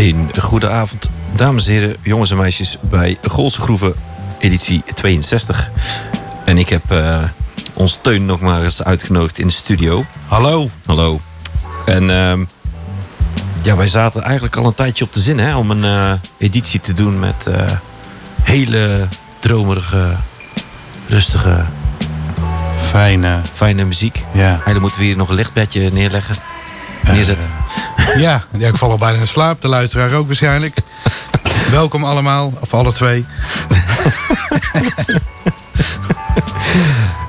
Een goede avond, dames en heren, jongens en meisjes, bij Goolse Groeven, editie 62. En ik heb uh, ons Teun nog maar eens uitgenodigd in de studio. Hallo. Hallo. En uh, ja, wij zaten eigenlijk al een tijdje op de zin hè, om een uh, editie te doen met uh, hele dromerige, rustige, fijne, fijne muziek. Ja. Eigenlijk moeten we hier nog een lichtbedje neerleggen. Neerzetten. Ja, ja, ik val al bijna in slaap. De luisteraar ook waarschijnlijk. Welkom allemaal, of alle twee.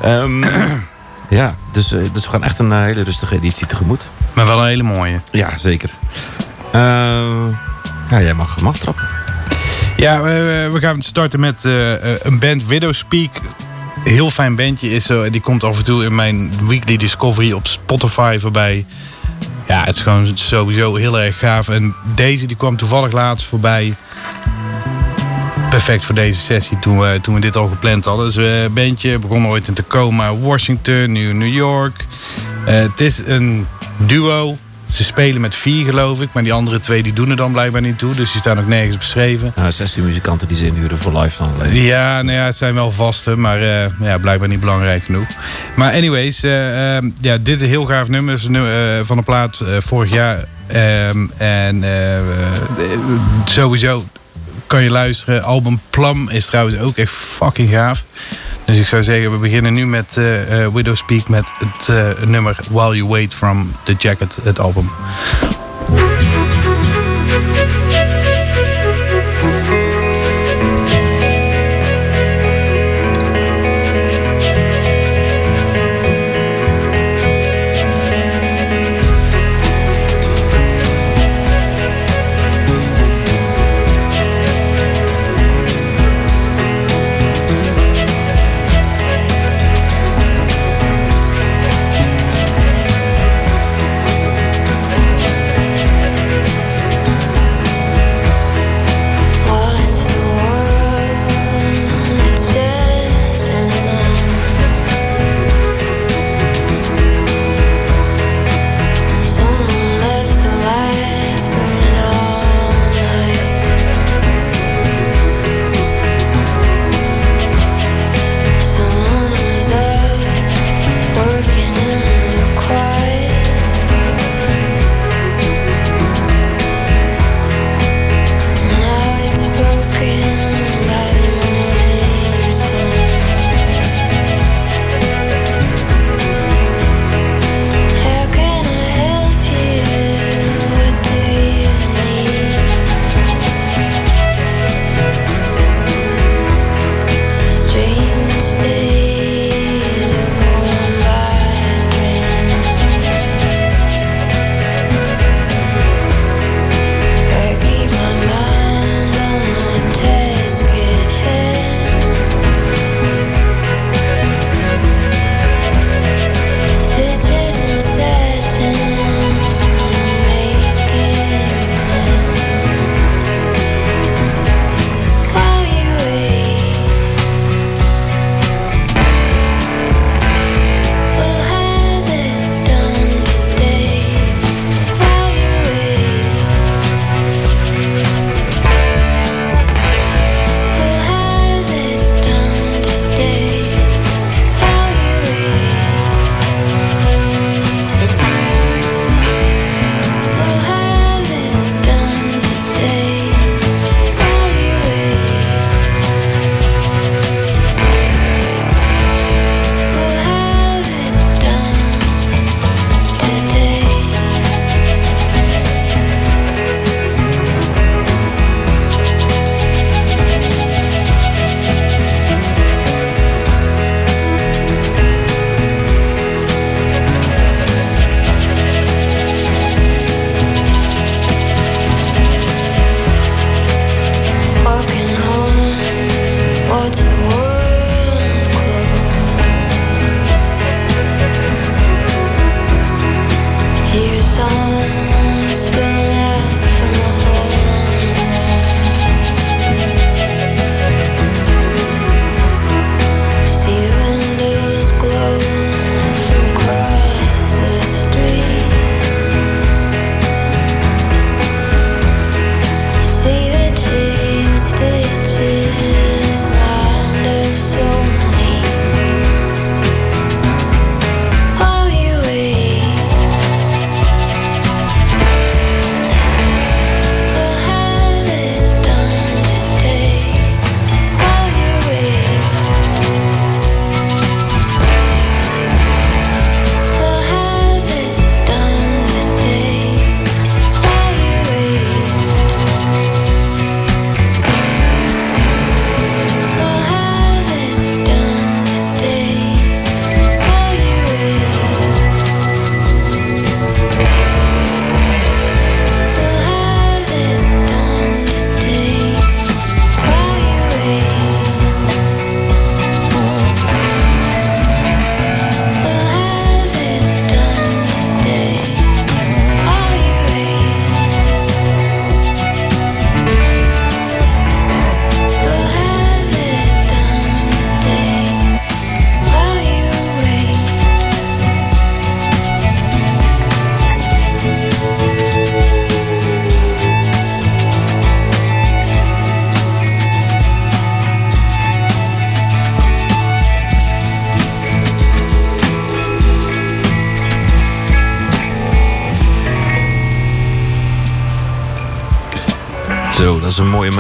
um, ja, dus, dus we gaan echt een hele rustige editie tegemoet. Maar wel een hele mooie. Ja, zeker. Uh, ja, jij mag hem aftrappen. Ja, we, we gaan starten met uh, een band Widow Speak. Heel fijn bandje is zo. Die komt af en toe in mijn weekly discovery op Spotify voorbij. Ja, het is gewoon sowieso heel erg gaaf. En deze die kwam toevallig laatst voorbij. Perfect voor deze sessie toen we, toen we dit al gepland hadden. Dus een uh, bandje begon ooit in Tacoma, Washington, nu New York. Uh, het is een duo. Ze spelen met vier geloof ik. Maar die andere twee die doen er dan blijkbaar niet toe. Dus die staan ook nergens beschreven. Nou, 16 muzikanten die ze inhuren voor live dan alleen. Ja, nou ja, het zijn wel vaste. Maar uh, ja, blijkbaar niet belangrijk genoeg. Maar anyways, uh, uh, ja, dit is een heel gaaf nummer. een, van een plaat vorig jaar. Ehm, en sowieso kan je luisteren. Album Plum is trouwens ook echt fucking gaaf. Dus ik zou zeggen, we beginnen nu met uh, uh, Widow Speak met het uh, nummer While You Wait from The Jacket, het album.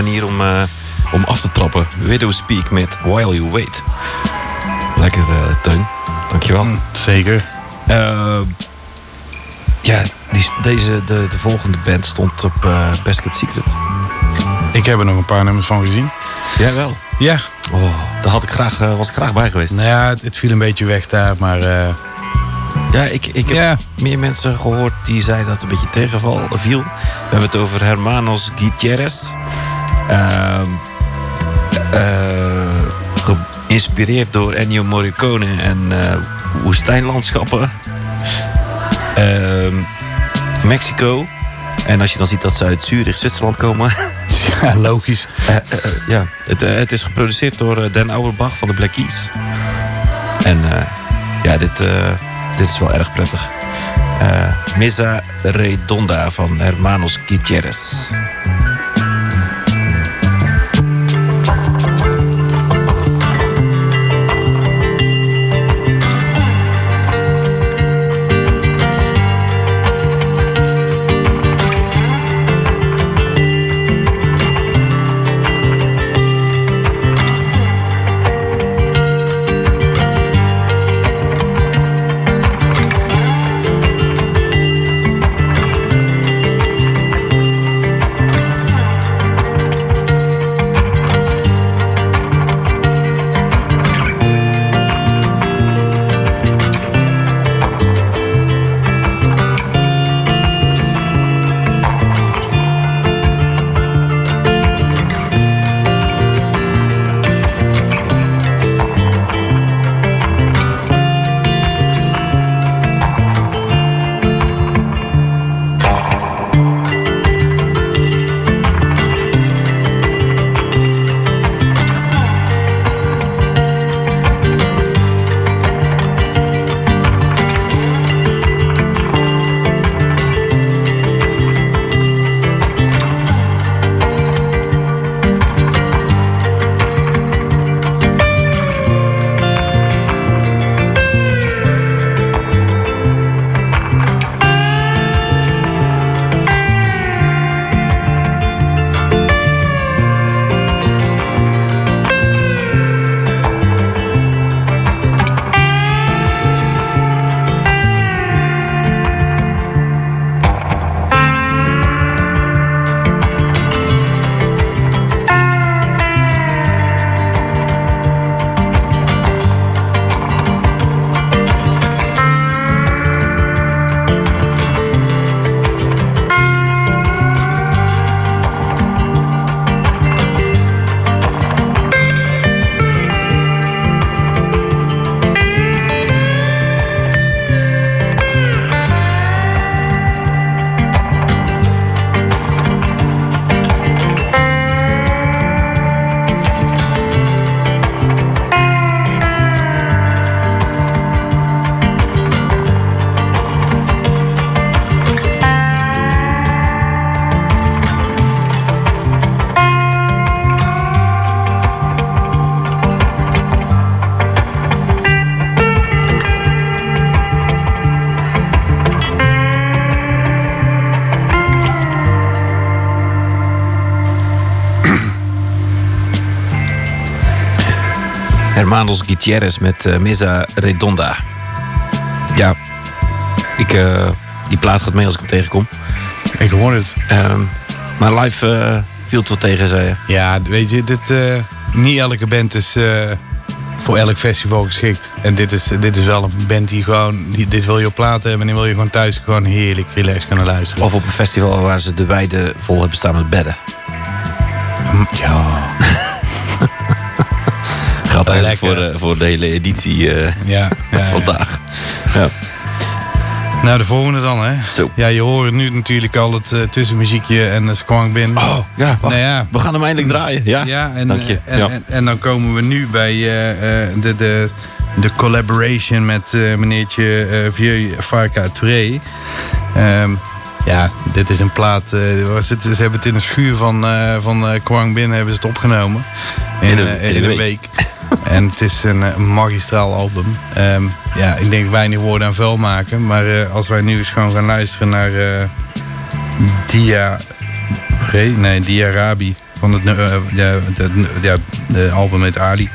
Manier om, eh, om af te trappen. Widow Speak met While You Wait. Lekker, eh Teun. Dankjewel. Zeker. Eh, ja, die, deze, de, de volgende band stond op Best Kept Secret. Ik heb er nog een paar nummers van gezien. Jij wel? Ja, Oh, daar had ik graag, was ik graag bij geweest. nou ja, het, het viel een beetje weg daar, maar Ja, ik, ik heb ja. meer mensen gehoord die zeiden dat het een beetje tegenval viel. We hebben het over Hermanos Gutierrez. Ehm, eh, Geïnspireerd door Ennio Morricone en eh, woestijnlandschappen. Ehm, Mexico. En als je dan ziet dat ze uit Zurich, Zwitserland komen. ja, logisch. Eh, eh, ja, het, het is geproduceerd door Dan Auerbach van de Black Keys. En ja, dit, dit is wel erg prettig. Mesa Redonda van Hermanos Gutierrez. Hermanos Gutierrez met eh, Mesa Redonda. Ja, ik, eh, die plaat gaat mee als ik hem tegenkom. Ik hoor het. Ehm, maar live eh, viel het wel tegen, zei je. Ja, weet je, dit, niet elke band is voor elk festival geschikt. En dit is, dit is wel een band die gewoon, die, dit wil je op platen hebben. En die wil je gewoon thuis gewoon heerlijk relaxed kunnen luisteren. Of op een festival waar ze de weide vol hebben staan met bedden. ja, Gaat eigenlijk voor de, voor de hele editie eh, ja, ja, vandaag. Ja. Nou, de volgende dan, hè. Zo. Ja, je hoort nu natuurlijk al het eh, tussenmuziekje en de Bin. Oh, ja, wacht. Nou ja. We gaan hem eindelijk draaien. Ja, Ja, en, Dank je. En, Ja. En, en dan komen we nu bij eh, eh, de, de, de collaboration met eh, meneertje uh, Vieux Farka Touré. Ehm, ja, dit is een plaat. eh, was het, ze hebben het in een schuur van, eh van eh, Kwang Bin hebben ze het opgenomen. In een- eh, in een een week. En het is een eh, magistraal album. Ehm, ja, ik denk weinig woorden aan vuil maken. Maar eh, als wij nu eens gewoon gaan luisteren naar eh, Dia? Nee, Diarabi. Van het, uh, de album met Ali.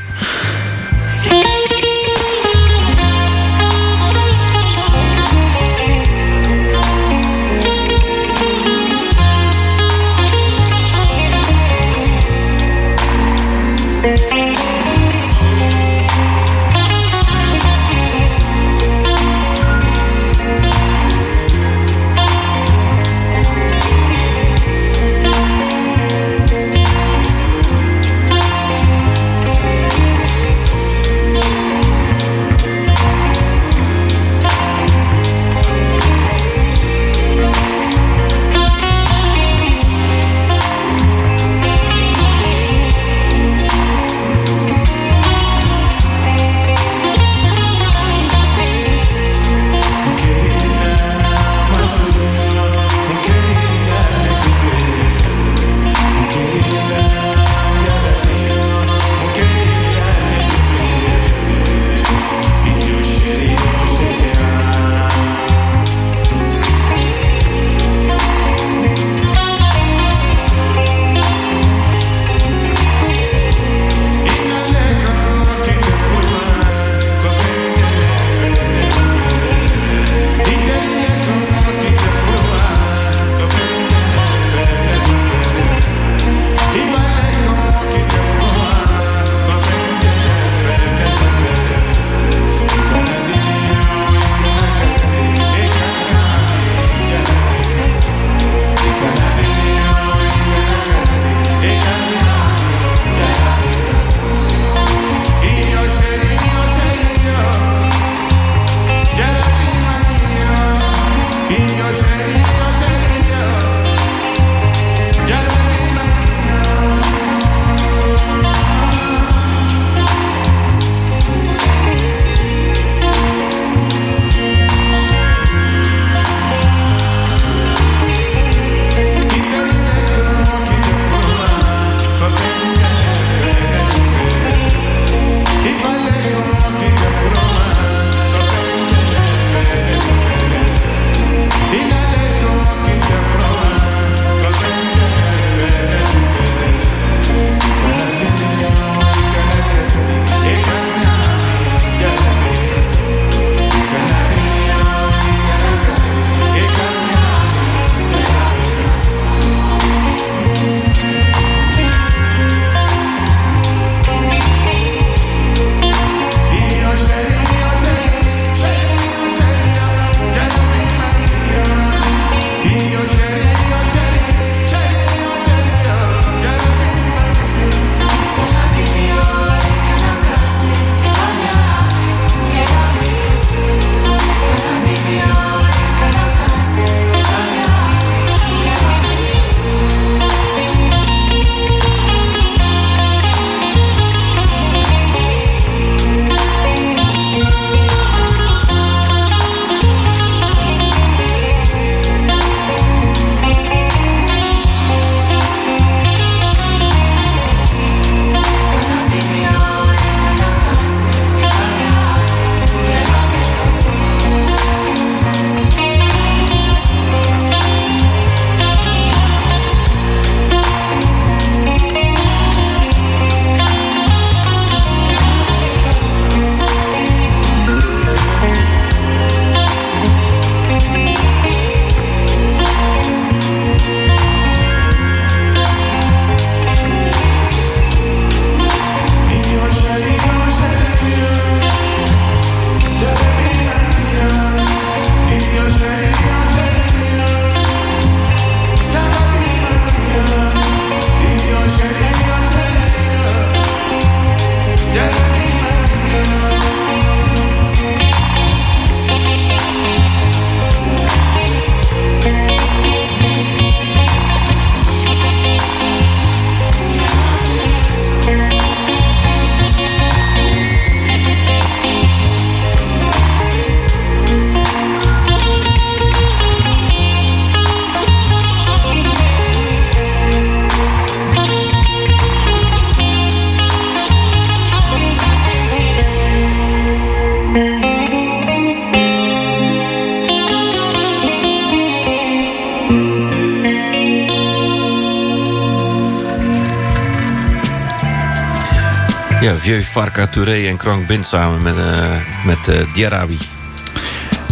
Vieux Farka Touré en Krank Bind samen met, uh, met uh, Diarabi.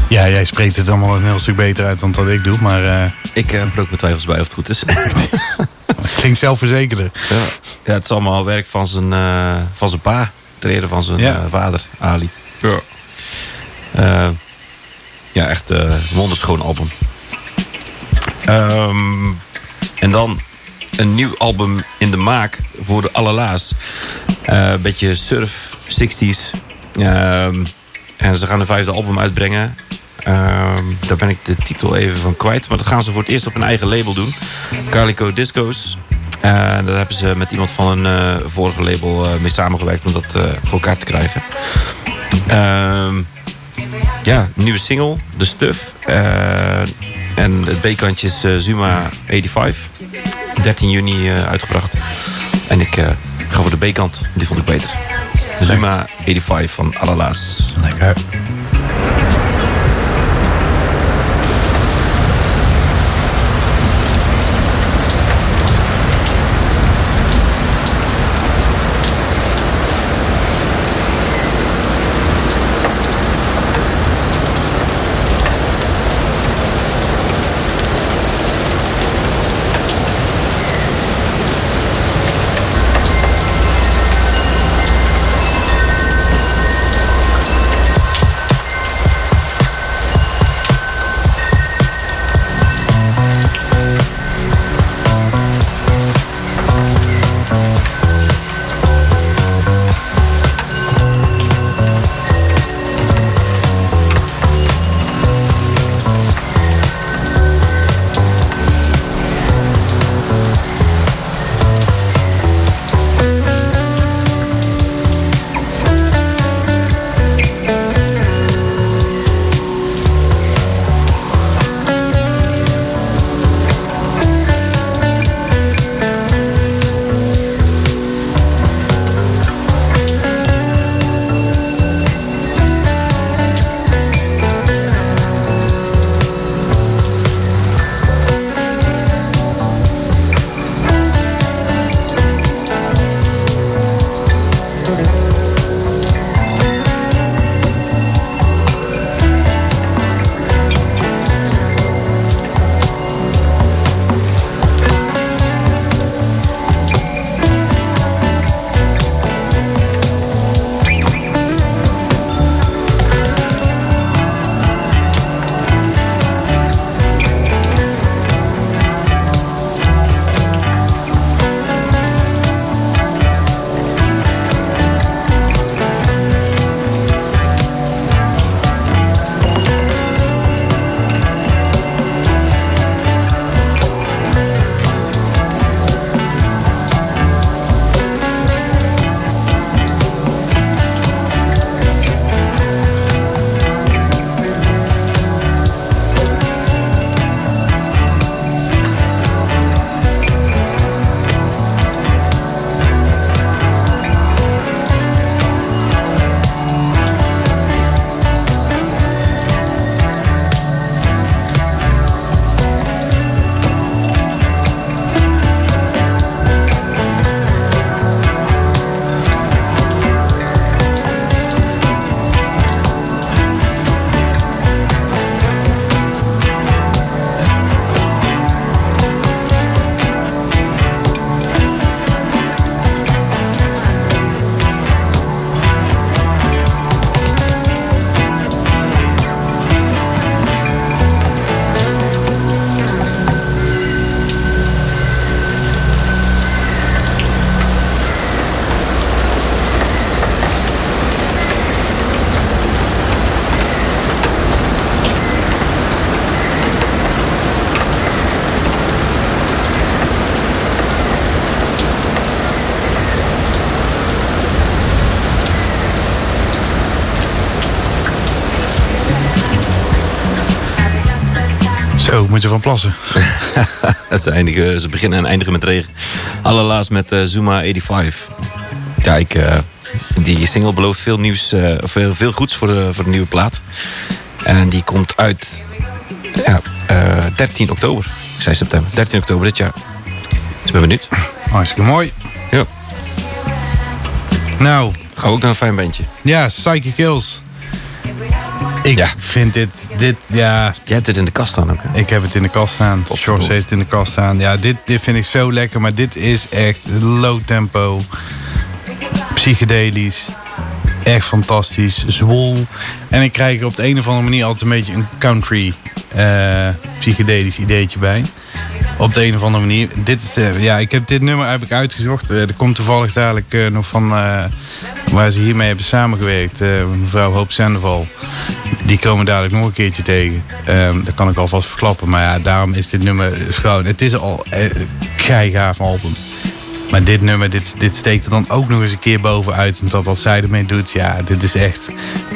Ja, jij spreekt het allemaal een heel stuk beter uit dan dat ik doe, maar... Uh... Ik heb er ook mijn twijfels bij of het goed is. Ging zelfverzekerder. Ja. ja, het is allemaal werk van zijn, van zijn pa. Treden van zijn ja. vader, Ali. Ja, ja echt een wonderschoon album. Um, en dan een nieuw album in de maak voor de allerlaas. Uh, een beetje surf, 60s. Um, en ze gaan een vijfde album uitbrengen. Um, daar ben ik de titel even van kwijt. Maar dat gaan ze voor het eerst op een eigen label doen. Calico Discos. Uh, daar hebben ze met iemand van een uh, vorige label mee samengewerkt om dat voor elkaar te krijgen. Um, ja, nieuwe single, The Stuff. en het B-kantje is Zuma 85. 13 juni uitgebracht. En ik voor de B-kant. Die vond ik beter. Zuma 85 van Alalaas. Lekker. Moet je van plassen. ze, eindigen, ze beginnen en eindigen met regen. Allerlaatst met uh, Zuma 85. Ja, ik, uh, die single belooft veel nieuws, uh, veel, veel goeds voor de, voor de nieuwe plaat. En die komt uit ja, 13 oktober. Ik zei september. 13 oktober dit jaar. Dus ben benieuwd. Hartstikke mooi. Ja. Nou, Ga ook naar een fijn bandje. ja, Psychic Kills. Ik Ja. vind dit, dit, ja, Jij hebt het in de kast staan ook, hè? ik heb het in de kast staan. Slot. heeft het in de kast staan. Ja, dit, dit vind ik zo lekker, maar dit is echt low tempo. Psychedelisch. Echt fantastisch. Zwol. En ik krijg er op de een of andere manier altijd een beetje een country eh, psychedelisch ideetje bij. Op de een of andere manier. Dit is, eh, ja, ik heb dit nummer heb ik uitgezocht. Eh, er komt toevallig dadelijk nog van waar ze hiermee hebben samengewerkt. eh, mevrouw Hoop Sandoval. Die komen dadelijk nog een keertje tegen. Ehm, dat kan ik alvast verklappen. Maar ja, daarom is dit nummer is gewoon... Het is al een gaaf album. Maar dit nummer, dit, dit steekt er dan ook nog eens een keer bovenuit. Omdat wat zij ermee doet, ja, dit is echt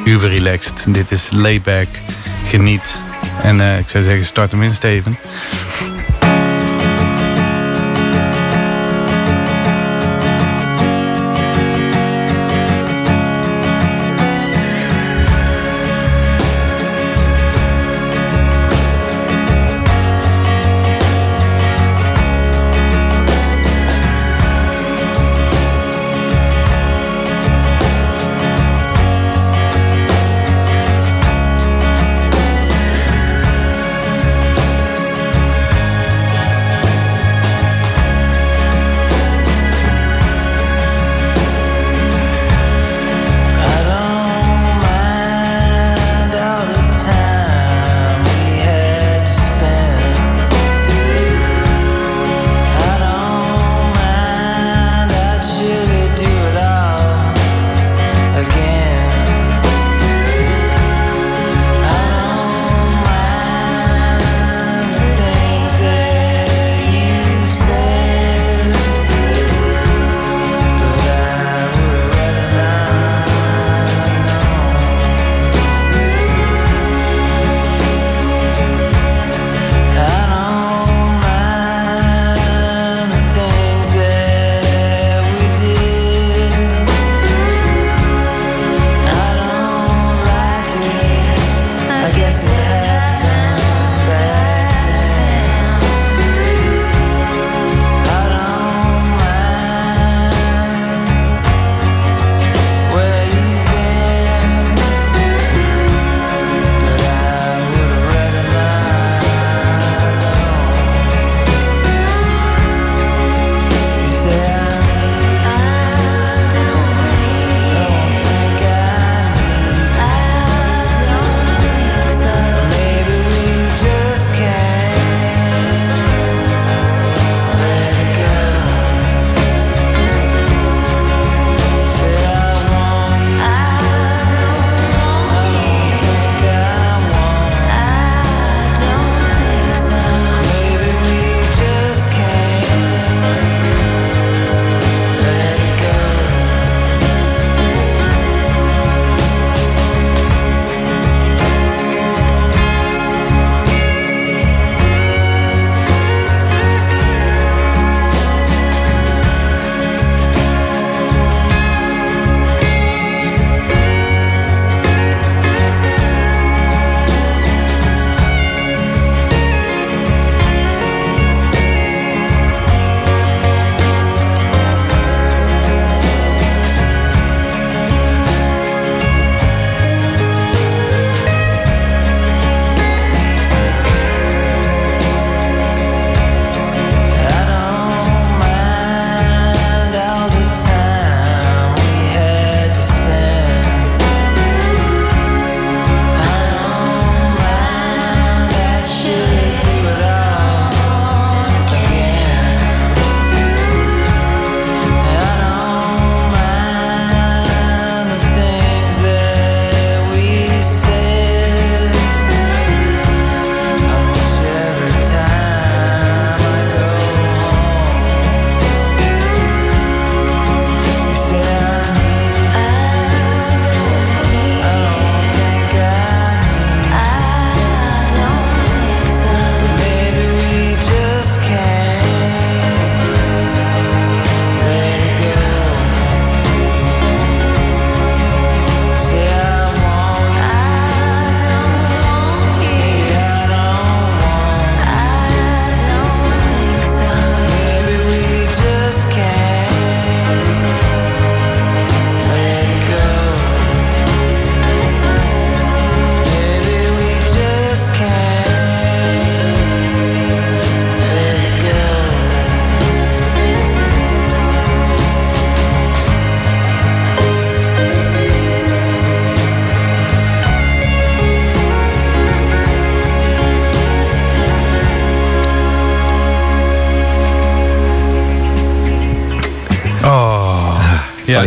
uber relaxed. Dit is layback, geniet. En eh, ik zou zeggen, start hem in, Steven.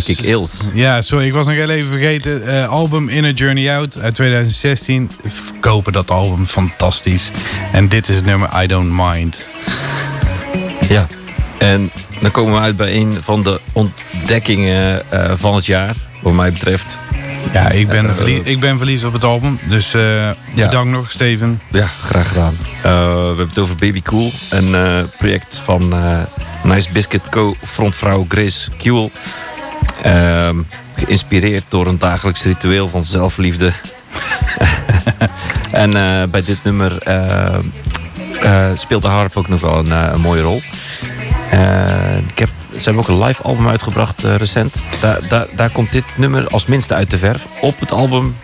Psychic s- Ills. Ja, sorry, ik was nog heel even vergeten. Eh, album Inner Journey Out uit 2016. Kopen dat album, fantastisch. En dit is het nummer I Don't Mind. Ja. En dan komen we uit bij een van de ontdekkingen eh, van het jaar, wat mij betreft. Ja, ik ben, verlie- ik ben verliefd op het album. Dus eh bedankt nog, Steven. Ja, graag gedaan. We hebben het over Baby Cool, een project van Nice Biscuit Co. frontvrouw Grace Kuhl. Ehm, geïnspireerd door een dagelijks ritueel van zelfliefde. en eh, bij dit nummer eh, eh, speelt de harp ook nog wel een, een mooie rol. Ik heb, ze hebben ook een live album uitgebracht recent. Daar, daar, daar komt dit nummer als minste uit de verf. Op het album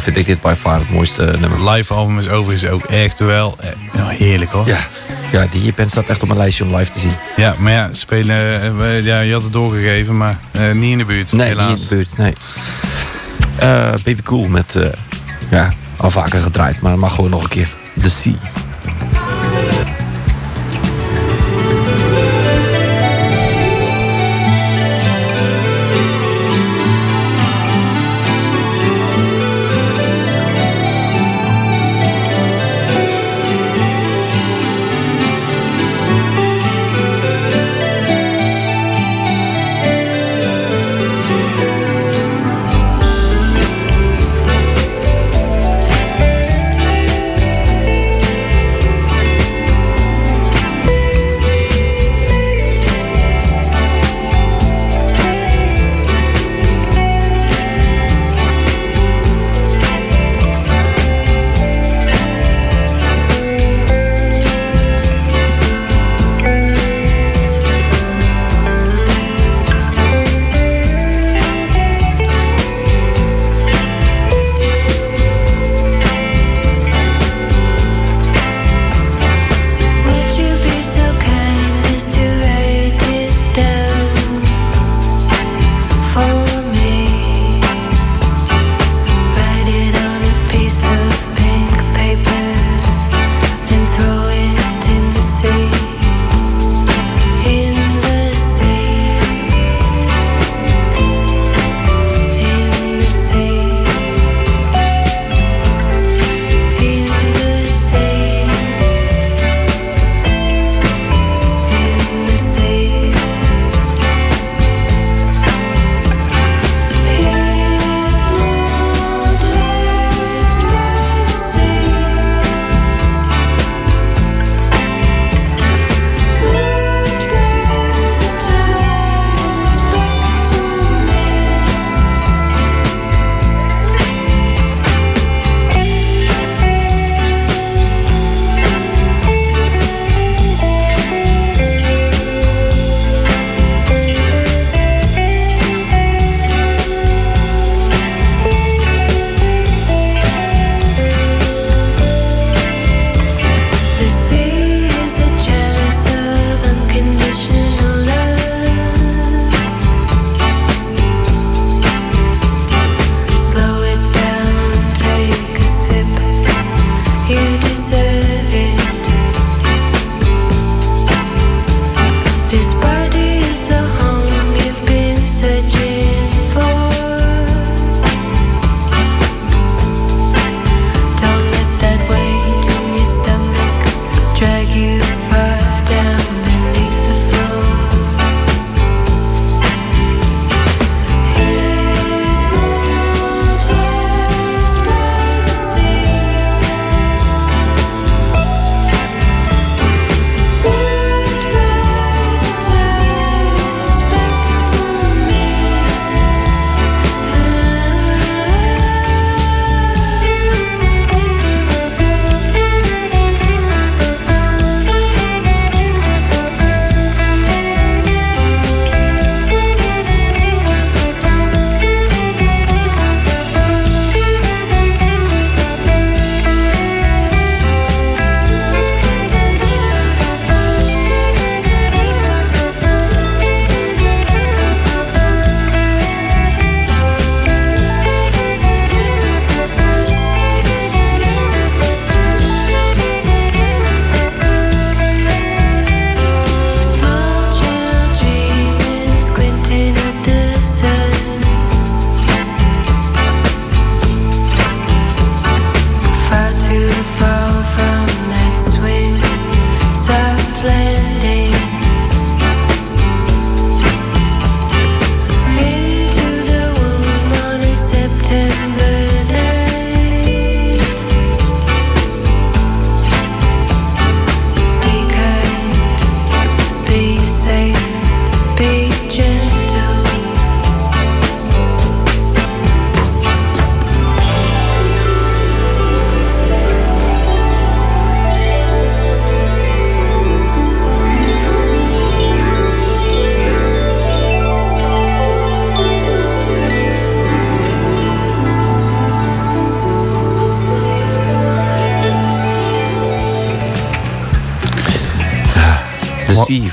vind, ik dit by far het mooiste nummer. Live album is overigens ook echt wel eh, nou, heerlijk hoor. Ja, ja die hier band staat echt op mijn lijstje om live te zien. Ja, maar ja, spelen, eh, ja, je had het doorgegeven, maar eh, niet in de buurt. Nee, helaas. niet in de buurt. Nee. Eh, Baby Cool met, ja, al vaker gedraaid, maar mag gewoon nog een keer. The Sea.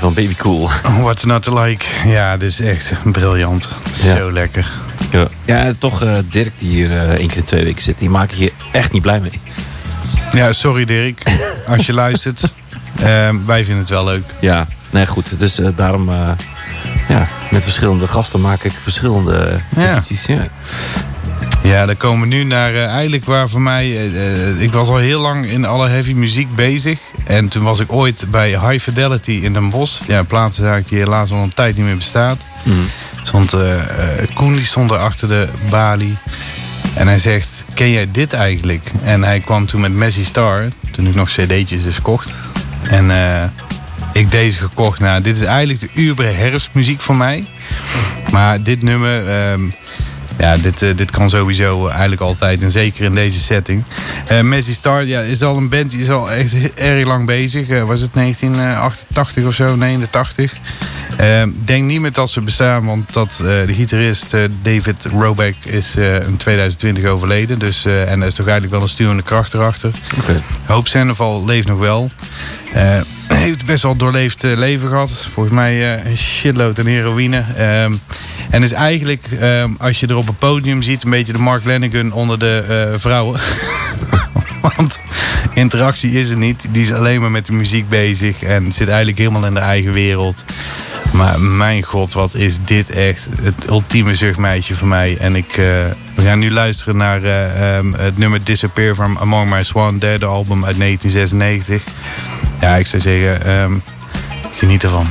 Van Baby Cool. What's not to like. Ja, dit is echt briljant. Ja. Zo lekker. Ja, ja toch eh, Dirk die hier eh, één keer in twee weken zit. Die maak ik hier echt niet blij mee. Ja, sorry Dirk. Als je luistert. Ehm, wij vinden het wel leuk. Ja, nee goed. Dus eh, daarom eh, ja, met verschillende gasten maak ik verschillende Ja. edities. Ja. Ja, dan komen we nu naar eh, eigenlijk waar voor mij... eh, eh, ik was al heel lang in alle heavy muziek bezig. En toen was ik ooit bij High Fidelity in Den Bosch. Ja, een platenzaak die helaas al een tijd niet meer bestaat. Mhm. Stond, eh, Koen die stond er achter de balie. En hij zegt, ken jij dit eigenlijk? En hij kwam toen met Messi Star. Toen ik nog cd'tjes dus kocht. En eh, ik deze gekocht. Nou, dit is eigenlijk de uber herfstmuziek voor mij. Maar dit nummer... ehm, ja, dit, eh, dit kan sowieso eigenlijk altijd. En zeker in deze setting. Eh Messi Star ja, is al een band die is al echt erg lang bezig. Eh, was het 1988 of zo? 89. Eh, denk niet meer dat ze bestaan. Want dat, de gitarist David Roback is in 2020 overleden. Dus, en er is toch eigenlijk wel een stuwende kracht erachter. Oké. Hoop Sandoval leeft nog wel. Heeft best wel doorleefd eh, leven gehad. Volgens mij eh, een shitload aan heroïne. Ehm, en is eigenlijk, ehm, als je er op een podium ziet... een beetje de Mark Lanigan onder de eh, vrouwen. Want interactie is er niet. Die is alleen maar met de muziek bezig. En zit eigenlijk helemaal in de eigen wereld. Maar mijn god, wat is dit echt het ultieme zuchtmeisje voor mij. En ik, eh, we gaan nu luisteren naar eh, ehm, het nummer Disappear van Among My Swan, derde album uit 1996. Ja, ik zou zeggen, ehm, geniet ervan.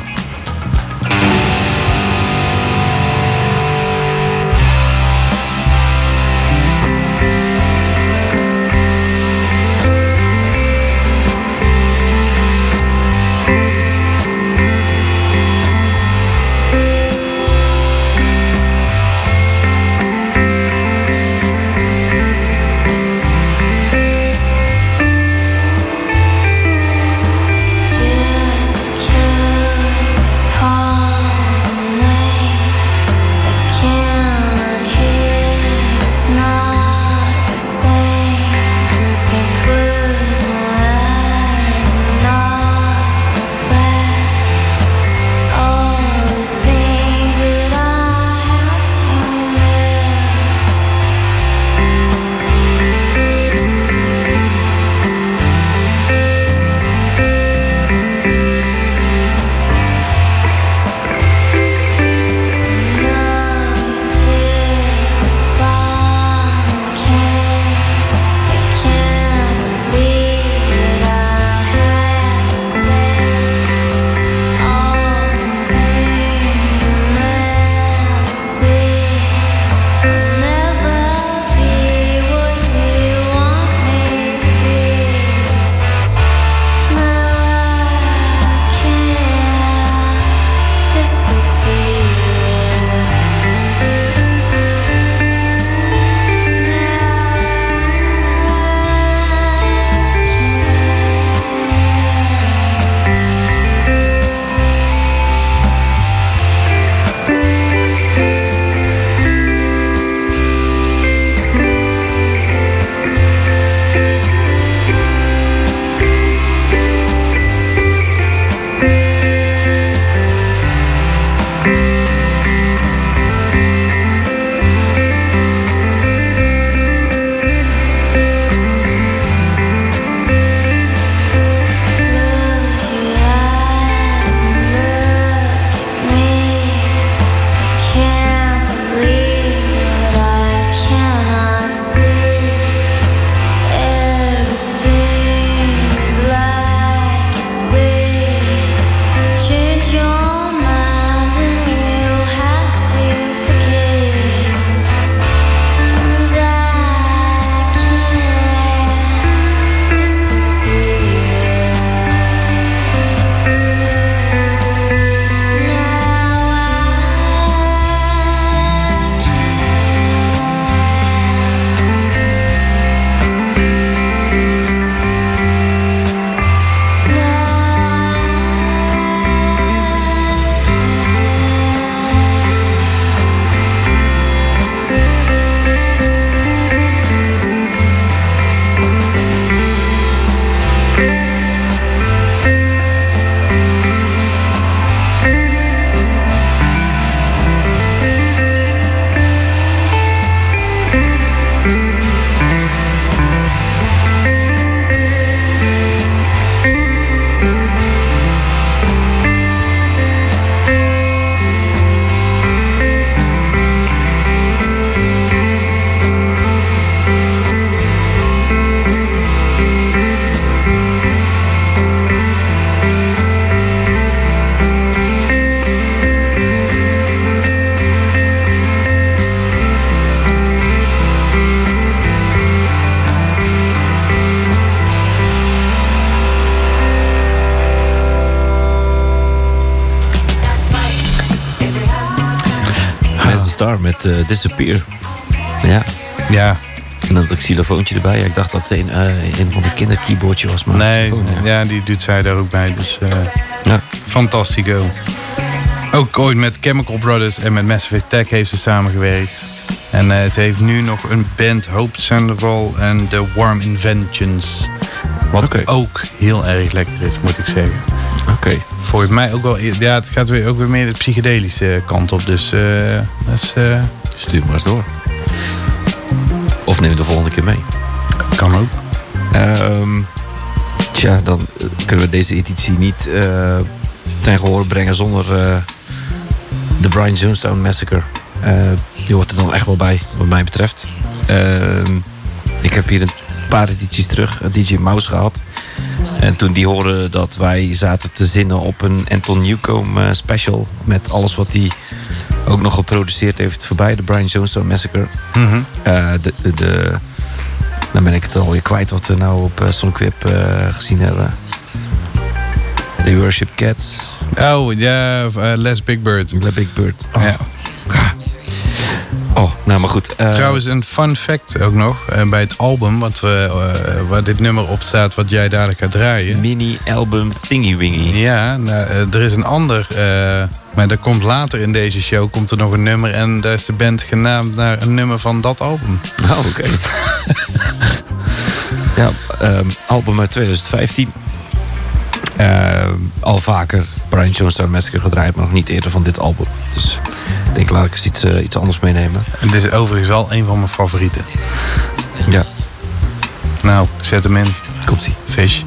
Met eh, Disappear. Ja, Ja, en dan had ik xylofoontje erbij. Ja, ik dacht dat het een, eh, een van de kinderkeyboardje was. Maar nee, ja, die doet zij daar ook bij. Dus eh Ja. fantastico. Ook ooit met Chemical Brothers en met Massive Attack heeft ze samengewerkt. En eh, ze heeft nu nog een band, Hope Sandoval en The Warm Inventions. Wat ook heel erg lekker is, moet ik zeggen. Oké. Volgens mij ook wel, ja, het gaat weer, ook weer meer de psychedelische kant op. Dus eh, dat is, eh, Stuur maar eens door. Of neem de volgende keer mee. kan ook. Ehm tja, dan eh, kunnen we deze editie niet eh, ten gehoor brengen zonder eh, de Brian Jonestown Massacre. Eh, die hoort er dan echt wel bij, wat mij betreft. Ehm, ik heb hier een paar edities terug DJ Mouse gehad. En toen die hoorden dat wij zaten te zinnen op een Anton Newcomb eh, special... met alles wat hij ook nog geproduceerd heeft voorbij, de Brian Jonestown Massacre... Mhm. Eh, de, de, de- dan ben ik het alweer kwijt wat we nou op uh, Sonic Whip eh, gezien hebben. The Worship Cats, Oh, ja, eh, Les Big Bird. The Big Bird. Oh, Ja. oh nou maar goed. eh, Trouwens, een fun fact ook nog. eh, bij het album wat we, eh, waar dit nummer op staat, wat jij dadelijk gaat draaien. Mini-album Thingy Wingy. Ja, nou, eh, er is een ander. Eh, maar er komt later in deze show komt er nog een nummer. En daar is de band genaamd naar een nummer van dat album. Oh, oké. ja, ehm, album uit 2015. Ehm, al vaker Brian Jonestown Massacre gedraaid, maar nog niet eerder van dit album. Dus ik denk, laat ik eens iets, eh, iets anders meenemen. Het is overigens wel een van mijn favorieten. Ja, Nou, zet hem in. komt-ie. Fish.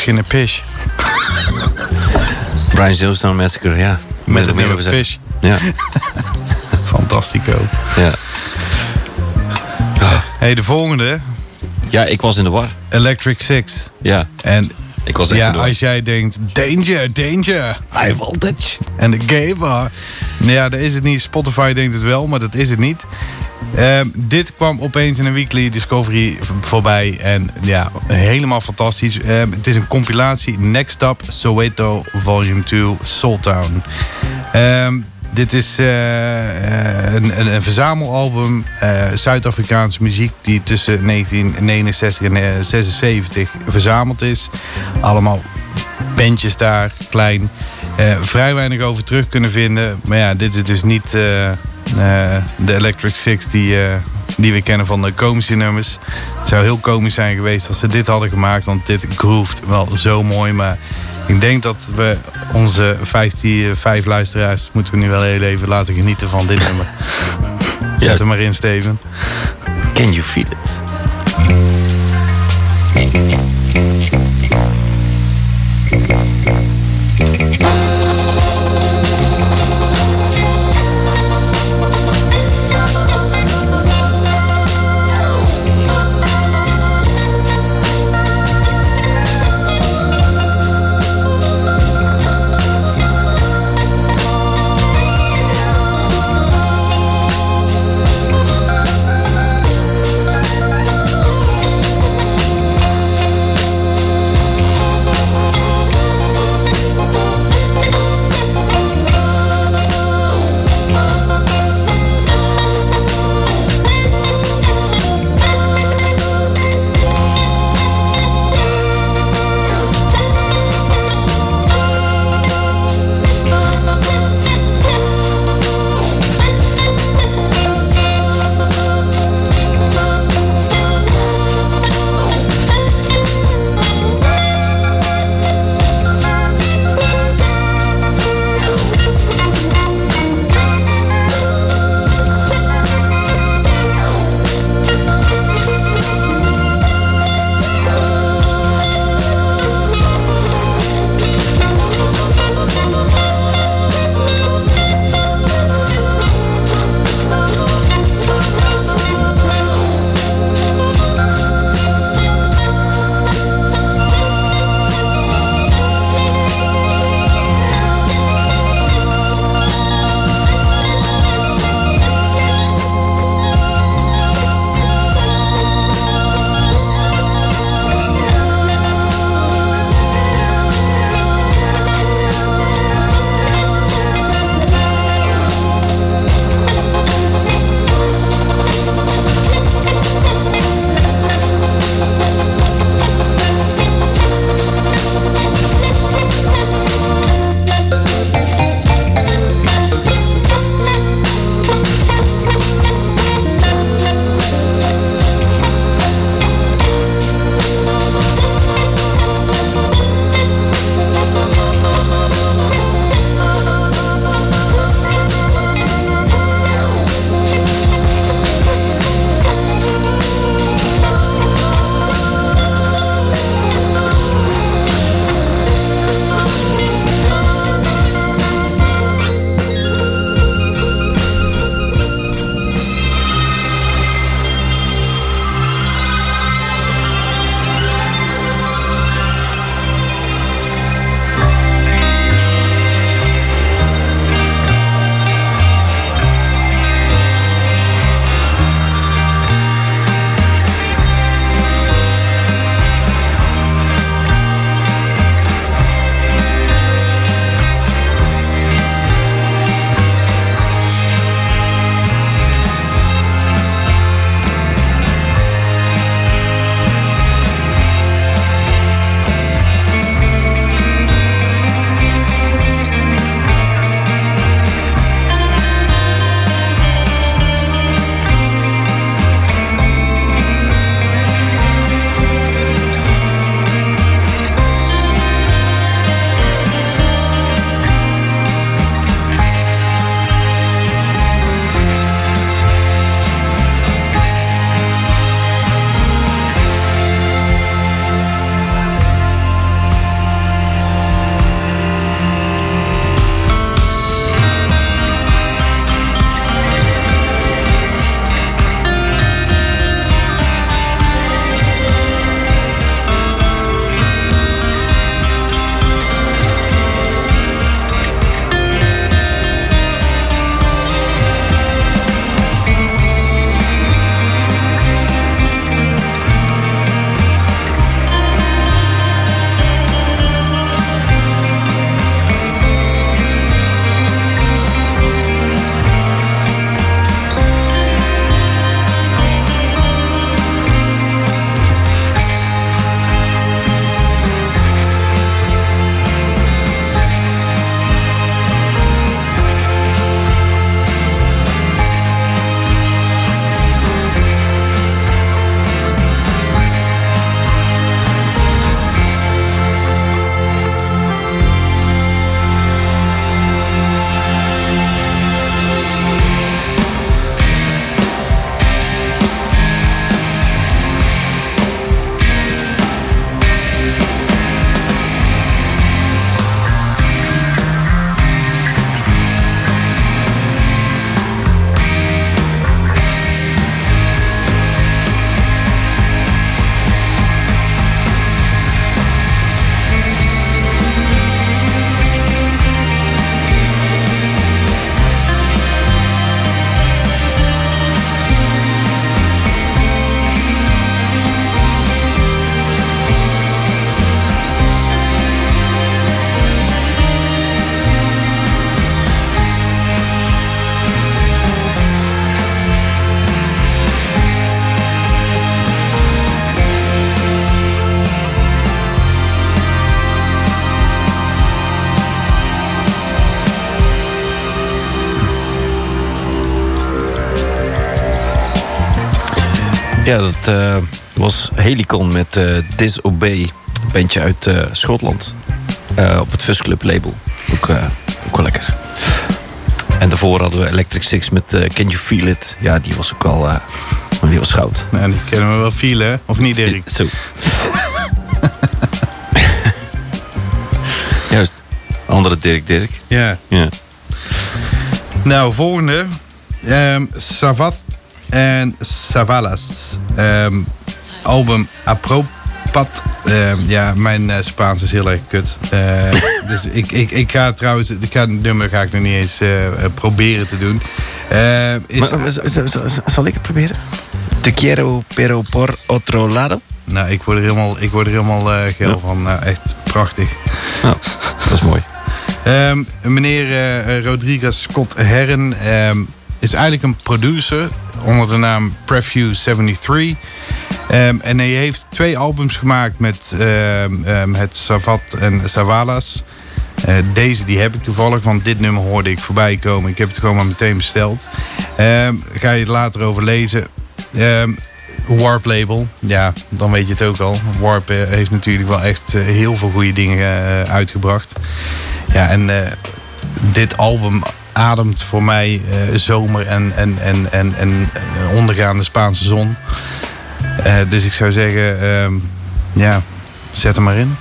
Is geen pish. Brian Jonestown Massacre, ja. Met het meer nummer pish. Ja, Fantastico. ja. hey, de volgende. ja, ik was in de war. Electric Six. Ja, En ik was echt ja, als jij denkt, danger, danger. High voltage. En de gay bar. Nou ja, dat is het niet. Spotify denkt het wel, maar dat is het niet. Ehm, dit kwam opeens in een weekly discovery voorbij. En ja, helemaal fantastisch. Ehm, het is een compilatie. Next Up Soweto Volume 2 Soultown. Ehm dit is eh, eh, een, een, een verzamelalbum. eh, Zuid-Afrikaanse muziek die tussen 1969 en eh, 76 verzameld is. Allemaal bandjes daar, klein. Vrij weinig over terug kunnen vinden. Maar ja, dit is dus niet de Electric Six die, eh, die we kennen van de komische nummers. Het zou heel komisch zijn geweest als ze dit hadden gemaakt. Want dit groeft wel zo mooi. Maar ik denk dat we onze 15, vijf luisteraars... moeten we nu wel heel even laten genieten van dit nummer. Zet hem maar in, Steven. Can you feel it? Ja, dat eh, was Helicon met eh, Disobey. Een bandje uit eh, Schotland. Op het Fuzz Club label. Ook, ook wel lekker. En daarvoor hadden we Electric Six met Can You Feel It. Ja, die was ook al... die was goud. Nou, die kennen we wel veel, hè? Of niet, Dirk? Zo. Juist. Andere Dirk Dirk. Ja. Ja. Nou, volgende. Ehm Savat en Savalas. Ehm, album Apropat. Ehm, ja, mijn eh, Spaans is heel erg kut. Eh, dus ik, ik, ik ga trouwens, ik ga het nummer ga ik nog niet eens eh, eh, proberen te doen. Is, Maar, zal ik het proberen? Te quiero pero por otro lado. nou, ik word er helemaal, ik word er helemaal geil Ja. van. Echt prachtig. Nou, dat is mooi. Ehm, meneer Rodriguez Scott Herren ehm, is eigenlijk een producer onder de naam Preview 73. Ehm, en hij heeft twee albums gemaakt met ehm, ehm, het Savat en Savalas. Eh, deze die heb ik toevallig, want dit nummer hoorde ik voorbij komen. Ik heb het gewoon maar meteen besteld. Ehm, ga je het later over lezen. Warp label, ja, dan weet je het ook al. Warp eh, heeft natuurlijk wel echt eh, heel veel goede dingen uitgebracht. Ja, en dit album ademt voor mij eh, zomer en, en, en, en, en eh, ondergaande Spaanse zon. Eh, dus ik zou zeggen, ehm, ja, zet hem maar in.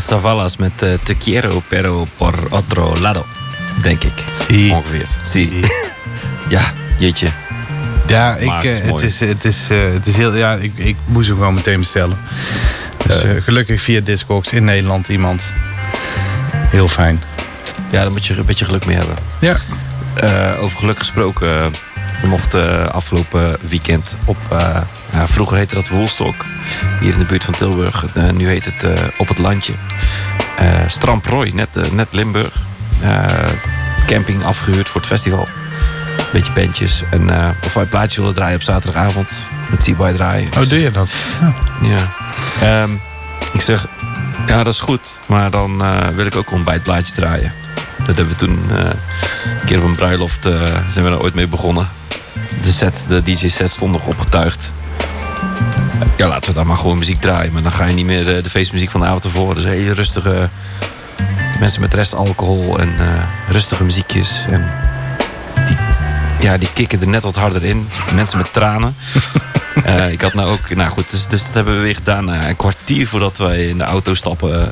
Savalas met uh, Te quiero pero por otro lado. Denk ik. Si. Ongeveer. Si. ja, jeetje. Ja, ik, Maar eh, het is het, is, het, is, eh, het is heel. Ja, ik, ik moest hem gewoon meteen bestellen. Dus gelukkig via Discogs in Nederland iemand. Heel fijn. Ja, daar moet je een beetje geluk mee hebben. Ja. Over geluk gesproken. we mochten afgelopen weekend op... vroeger heette dat Woolstock. Hier in de buurt van Tilburg. Eh, nu heet het eh, Op het Landje. Eh Stramprooi, net, net Limburg. Camping afgehuurd voor het festival. Beetje bandjes. En of wij een plaatje willen draaien op zaterdagavond. Met Seaby draaien. Oh, doe je dat? Ja. Ehm, ik zeg, ja, dat is goed. Maar dan wil ik ook ontbijtblaadjes draaien. Dat hebben we toen een keer op een bruiloft zijn we er ooit mee begonnen. De set, de DJ-set stond nog opgetuigd. Ja, laten we dan maar gewoon muziek draaien. Maar dan ga je niet meer de, de feestmuziek van de avond ervoor. Dus hele rustige mensen met rest alcohol en eh, rustige muziekjes. En die, ja, die kicken er net wat harder in. Mensen met tranen. Eh, ik had nou ook, nou goed, dus, dus dat hebben we weer gedaan. Eh, een kwartier voordat wij in de auto stappen, eh,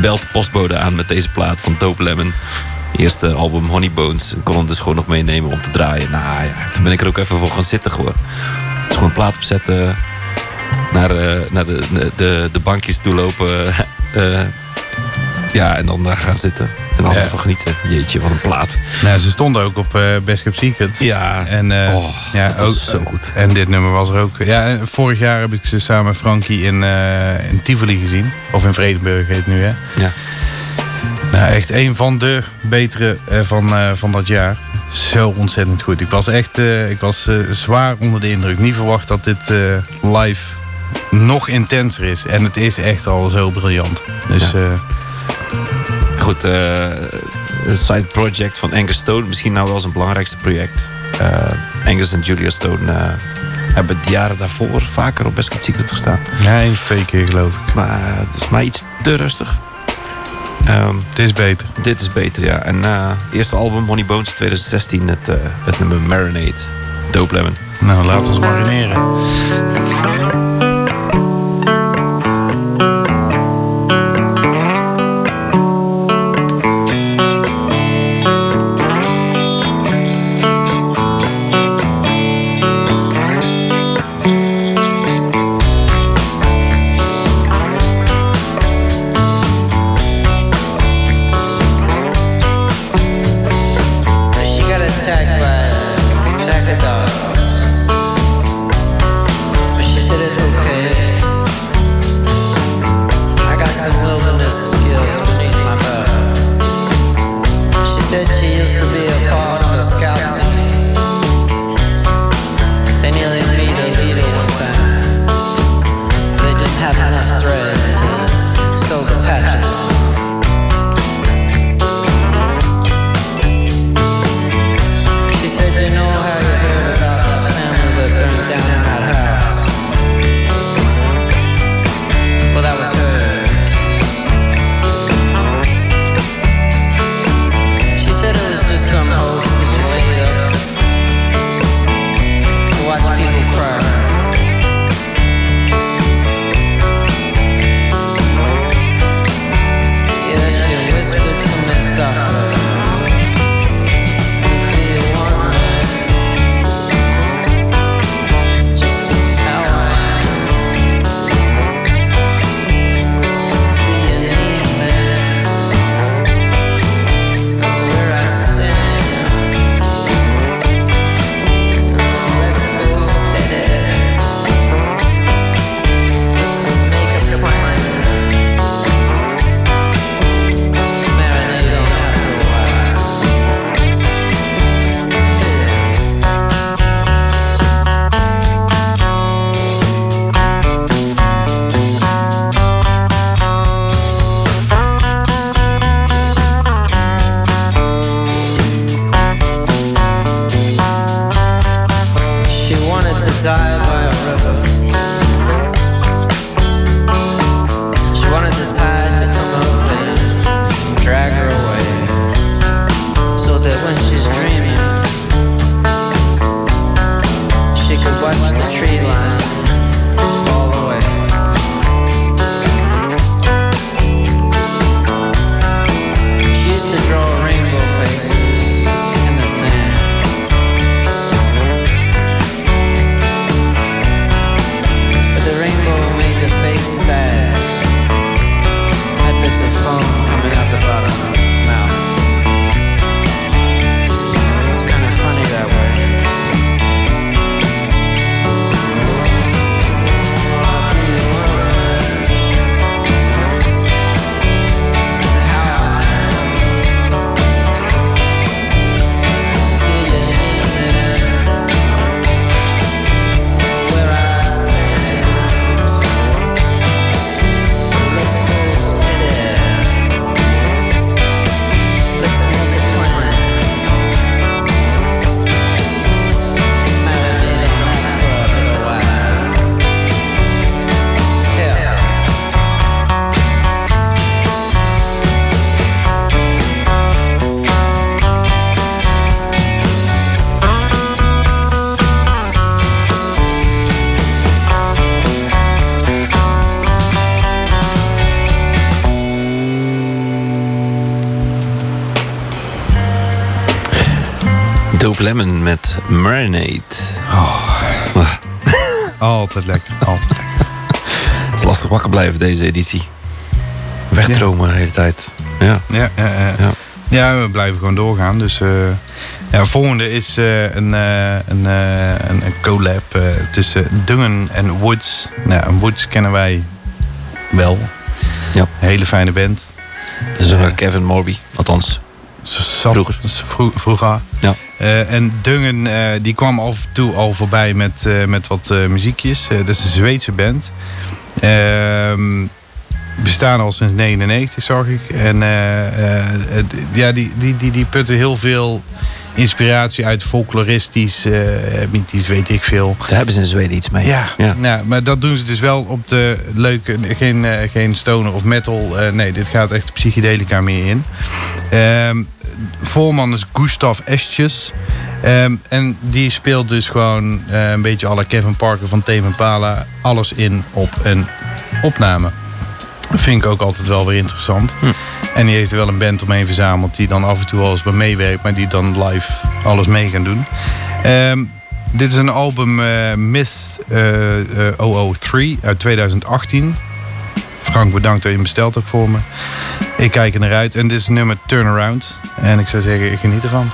belt de postbode aan met deze plaat van Dope Lemon. Eerste album Honey Bones. Ik kon hem dus gewoon nog meenemen om te draaien. Nou ja, toen ben ik er ook even voor gaan zitten gewoon. Dus gewoon een plaat opzetten, naar, eh, naar de, de, de, bankjes toe lopen. eh, ja, en dan daar gaan zitten. En dan Ja. genieten. Jeetje, wat een plaat. Nou, ze stonden ook op eh Best Kept Secret. Ja, En, eh, oh, ja, dat ook, zo goed. En dit nummer was er ook. Ja, vorig jaar heb ik ze samen met Frankie in, eh, in Tivoli gezien. Of in Vredenburg heet het nu, hè? Ja. Nou, echt een van de betere eh, van, eh, van dat jaar. Zo ontzettend goed. Ik was echt eh, ik was, eh, zwaar onder de indruk. Niet verwacht dat dit eh, live nog intenser is. En het is echt al zo briljant. Dus Ja. eh, Goed, eh, een side project van Angus Stone. Misschien nou wel zijn belangrijkste project. Eh, Angus en Julia Stone eh, hebben de jaren daarvoor vaker op Best Kept Secret gestaan. of twee keer geloof ik. Maar het is mij iets te rustig. Ehm, Het is beter. dit is beter, ja. En eh eerste album, Honey Bones, 2016. Het, eh, het nummer Marinade. Dope Lemon. Nou, laten we ons marineren. Lemon met Marinade. Altijd lekker, altijd lekker. Het is lastig wakker blijven deze editie. Wegdromen de hele tijd. Ja. Ja, ja, ja. Ja. ja. we blijven gewoon doorgaan. Dus eh ja, volgende is eh, een, eh, een, een, een collab tussen Dungen en Woods. Nou, Woods kennen wij wel. Ja. Een hele fijne band. Dus uh, Kevin Morby. Althans, Vroeger. vro- vroeger. Ja. Eh, en Dungen eh, die kwam af en toe al voorbij met, eh, met wat muziekjes. Dat is een Zweedse band. Ehm bestaan al sinds 99 zag ik. En ja, die, die, die, die putten heel veel inspiratie uit folkloristisch, eh mythisch, weet ik veel. daar hebben ze in Zweden iets mee. Ja, ja. Nou, maar dat doen ze dus wel op de leuke, geen, eh, geen stoner of metal. Eh, nee, dit gaat echt psychedelica meer in. Ehm voorman is Gustav Estjes. Ehm, en die speelt dus gewoon een beetje alle Kevin Parker van Tame Impala. Alles in op een opname. Dat vind ik ook altijd wel weer interessant. Hm. En die heeft er wel een band omheen verzameld die dan af en toe eens bij meewerkt, maar die dan live alles mee gaan doen. Ehm, dit is een album eh Myth eh, eh, 003 uit 2018. Frank, bedankt dat je hem besteld hebt voor me. Ik kijk er naar uit. En dit is nummer Turnaround. En ik zou zeggen, ik geniet ervan.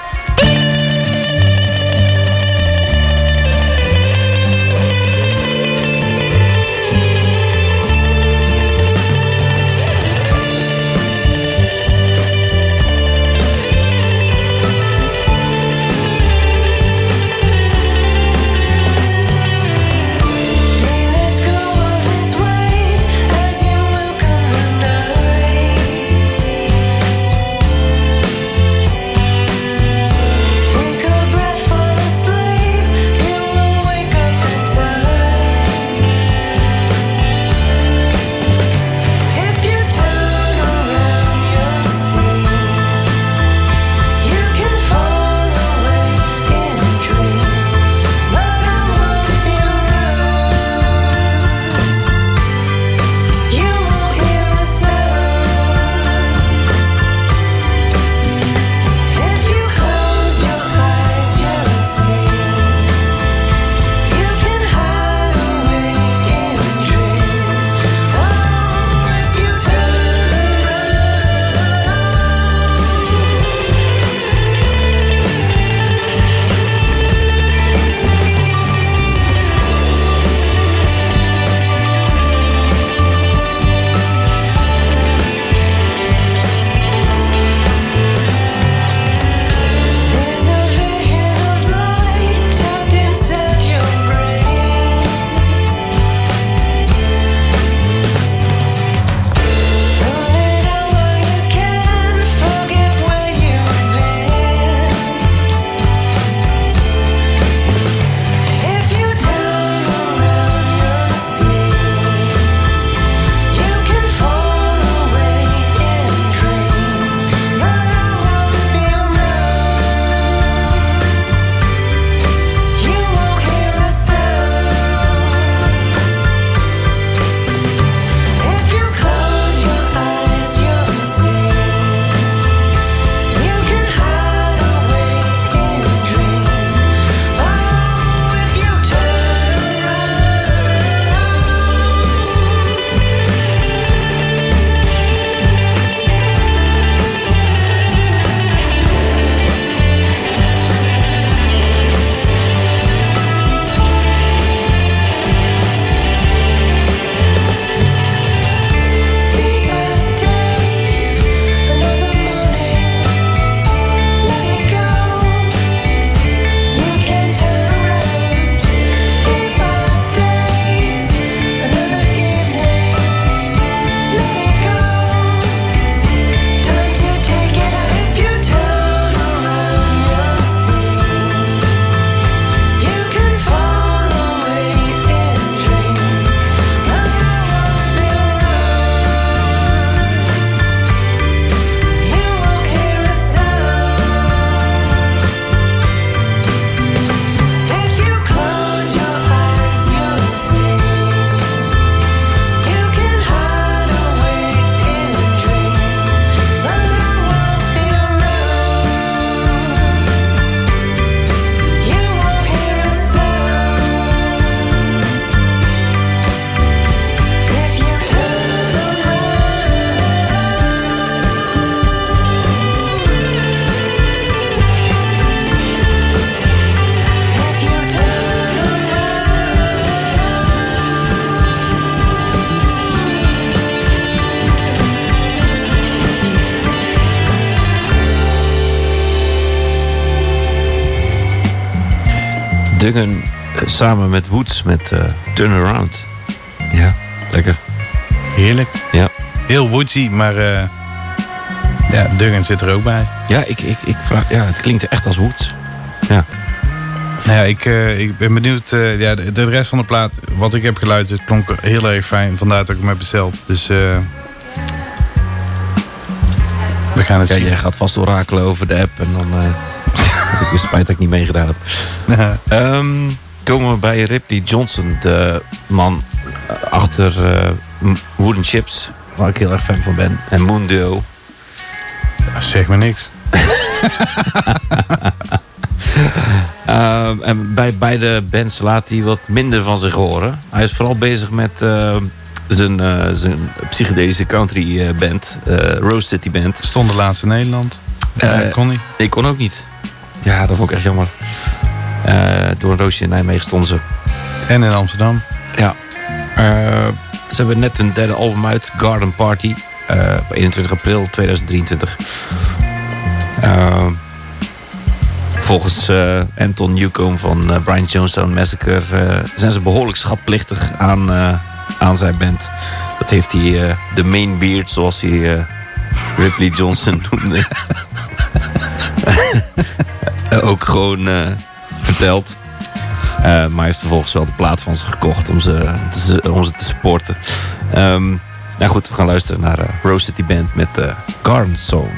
Samen met Woods met eh, Turn Around. Ja, lekker. Heerlijk. Ja. Heel woodsy, maar eh ja, Duggan zit er ook bij. Ja, ik, ik, ik vraag, ja, het klinkt echt als Woods. Ja. Nou ja, ik, eh, ik ben benieuwd. ja, de, de rest van de plaat, wat ik heb geluisterd, klonk heel erg fijn. Vandaar dat ik hem heb besteld. Dus eh, we gaan het ja, zien. jij gaat vast orakelen over de app en dan heb ik weer spijt dat ik niet meegedaan heb. Ehm, komen we bij Ripley Johnson, de man eh, achter eh, Wooden Chips, waar ik heel erg fan van ben. En Moon Duo. zeg maar niks. Ehm, en bij beide bands laat hij wat minder van zich horen. Hij is vooral bezig met eh, zijn, eh, zijn psychedelische country eh, band, eh, Rose City Band. Stond de laatste in Nederland. Eh, Eh, kon niet. Ik kon ook niet. Ja, dat vond ik echt jammer. Eh, door een roosje in Nijmegen stonden ze. En in Amsterdam. Ja. Eh, ze hebben net een derde album uit, Garden Party. eh, op 21 april 2023. Eh, volgens eh, Anton Newcomb van Brian Jonestown Massacre... eh, zijn ze behoorlijk schatplichtig aan, aan zijn band. Dat heeft hij, de main beard, zoals hij Ripley Johnson noemde... ook gewoon Eh, maar hij heeft vervolgens wel de plaat van ze gekocht om ze, te- om ze te supporten. Ehm, nou goed, we gaan luisteren naar eh, Rose City Band met eh Garden Song.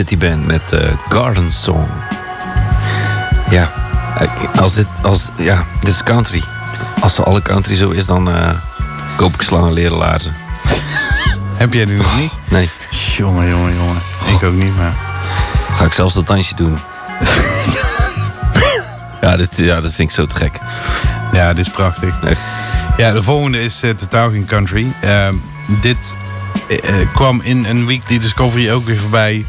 City Band met eh, Garden Song. Ja, als dit, als, ja, dit is country. Als alle country zo is, dan eh, koop ik slangen leren laarzen. Heb jij die nog niet? Nee, Jongen, jongen, jongen. Ik ook niet, maar... ga ik zelfs dat dansje doen. ja, dit, ja, dat vind ik zo te gek. Ja, dit is prachtig. Echt. Ja, de volgende is eh, totaal geen country. Ehm, dit kwam in een weekly discovery ook weer voorbij.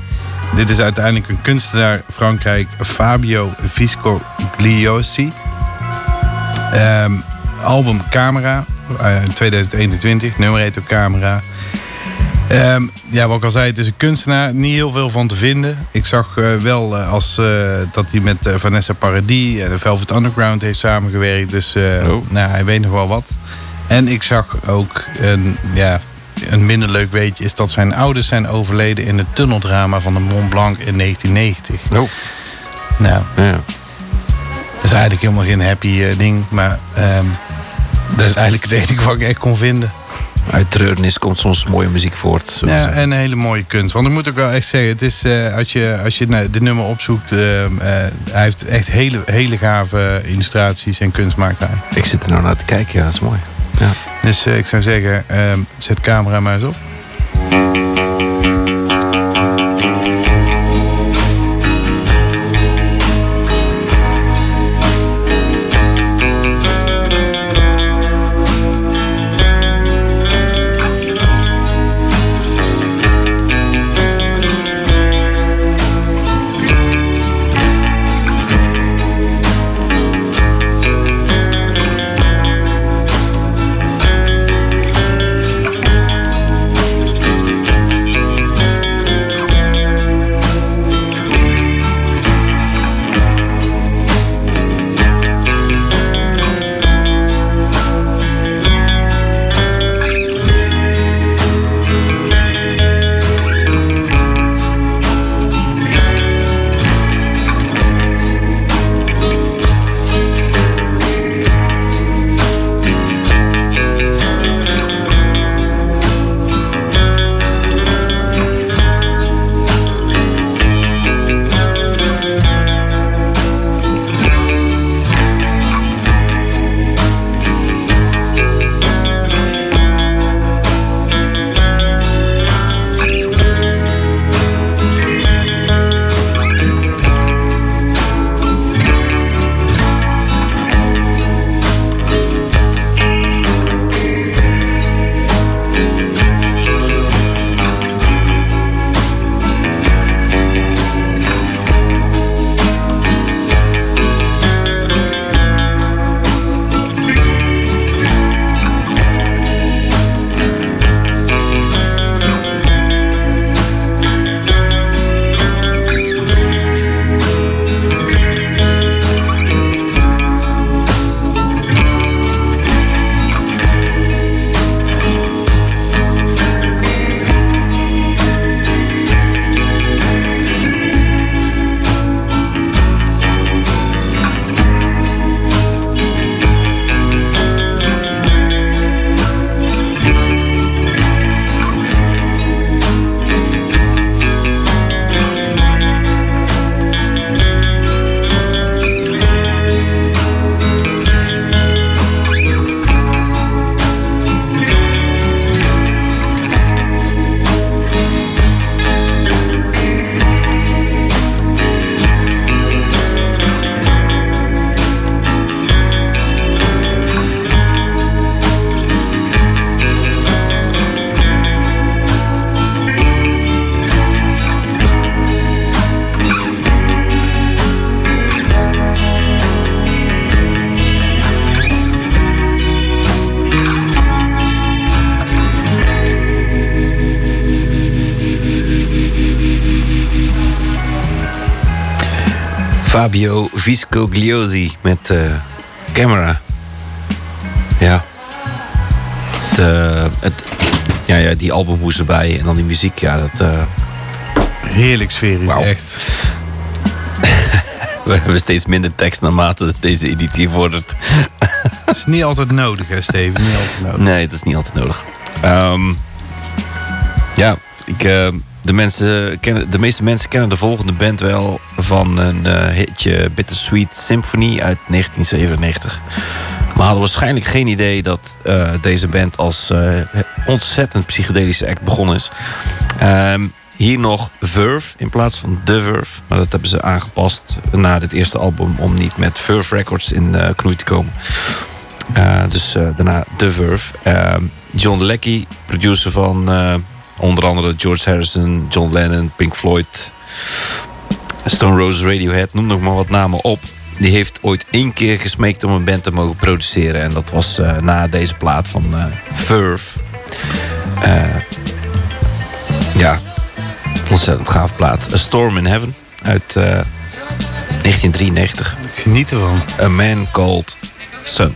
Dit is uiteindelijk een kunstenaar Frankrijk, Fabio Viscogliosi. Ehm album Camera, eh, 2021, nummer heet ook Camera. Ehm, ja, wat ik al zei, het is een kunstenaar. Niet heel veel van te vinden. Ik zag eh, wel eh, als, eh, dat hij met eh, Vanessa Paradis en de Velvet Underground heeft samengewerkt. Dus eh, Oh. nou, hij weet nog wel wat. En ik zag ook een, ja, een minder leuk weetje... is dat zijn ouders zijn overleden in het tunneldrama van de Mont Blanc in 1990. Oh, Nou, ja. dat is eigenlijk helemaal geen happy eh, ding. Maar ehm, dat is eigenlijk het enige wat ik echt kon vinden. Uit treurnis komt soms mooie muziek voort. Ja, en een hele mooie kunst. Want ik moet ook wel echt zeggen, het is, eh, als je, als je nou, de nummer opzoekt, ehm, eh, hij heeft echt hele, hele gave illustraties en kunst maakt hij. Ik zit er nou naar te kijken, ja, dat is mooi. Ja. Dus eh, ik zou zeggen, ehm, zet camera maar eens op. Fabio Viscogliosi met eh, Camera. Ja. Het, eh, het, ja, ja, die albumhoes erbij en dan die muziek. Ja, dat, eh, Heerlijk sferisch, Wauw. echt. we hebben steeds minder tekst naarmate deze editie vordert. Dat is niet altijd nodig, hè, Steven? Niet altijd nodig. Nee, dat is niet altijd nodig. Ehm, ja, ik, eh, de, mensen kennen, de meeste mensen kennen de volgende band wel van een eh, hitje Bittersweet Symphony uit 1997. Maar hadden waarschijnlijk geen idee dat eh, deze band als eh, ontzettend psychedelische act begonnen is. Ehm, hier nog Verve in plaats van The Verve. Maar dat hebben ze aangepast na dit eerste album om niet met Verve Records in eh, knoei te komen. Dus daarna The Verve. Ehm, John Leckie, producer van onder andere George Harrison, John Lennon, Pink Floyd, Stone Roses, Radiohead, noem nog maar wat namen op. Die heeft ooit één keer gesmeekt om een band te mogen produceren. En dat was eh, na deze plaat van eh Verve. Eh, ja, ontzettend gaaf plaat. A Storm in Heaven uit eh, 1993. Geniet ervan. A Man Called Sun.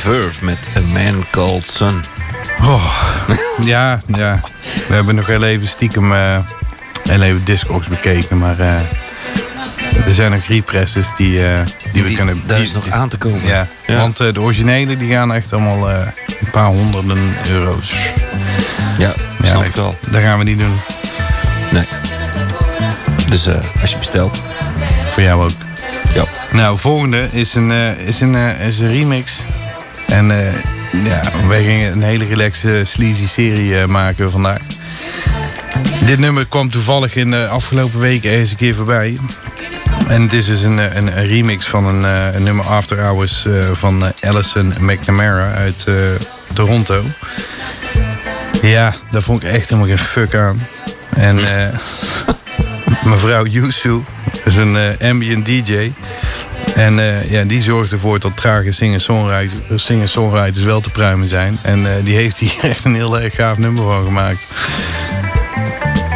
Verve met A Man Called Sun. Oh, ja, ja. We hebben nog heel even stiekem eh heel even Discogs bekeken, maar eh, er zijn nog represses die, eh, die we kunnen... daar die- is nog aan te komen. Ja, Ja. want de originele die gaan echt allemaal een paar honderden euro's. Ja, Ja, snap ik wel. Dat gaan we niet doen. Nee. Dus als je bestelt. Voor jou ook. Ja. Nou, volgende is een, is een, is een remix. En eh, ja, wij gingen een hele relaxe sleazy serie eh, maken vandaag. Dit nummer kwam toevallig in de afgelopen weken eens een keer voorbij. En het is dus een, eh, een, remix van een, eh, nummer After Hours eh, van eh, Alison McNamara uit eh, Toronto. Ja, daar vond ik echt helemaal geen fuck aan. En eh, mevrouw Yusu is een eh, ambient DJ. En eh, ja, die zorgt ervoor dat trage singer-songwriters singer-songwriters wel te pruimen zijn. En eh, die heeft hier echt een heel erg gaaf nummer van gemaakt.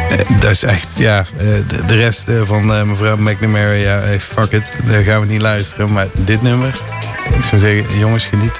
Eh, dat is echt, ja, eh, de, rest eh, van eh, mevrouw McNamara, ja, eh, fuck it, daar gaan we niet luisteren. Maar dit nummer, ik zou zeggen, jongens, geniet.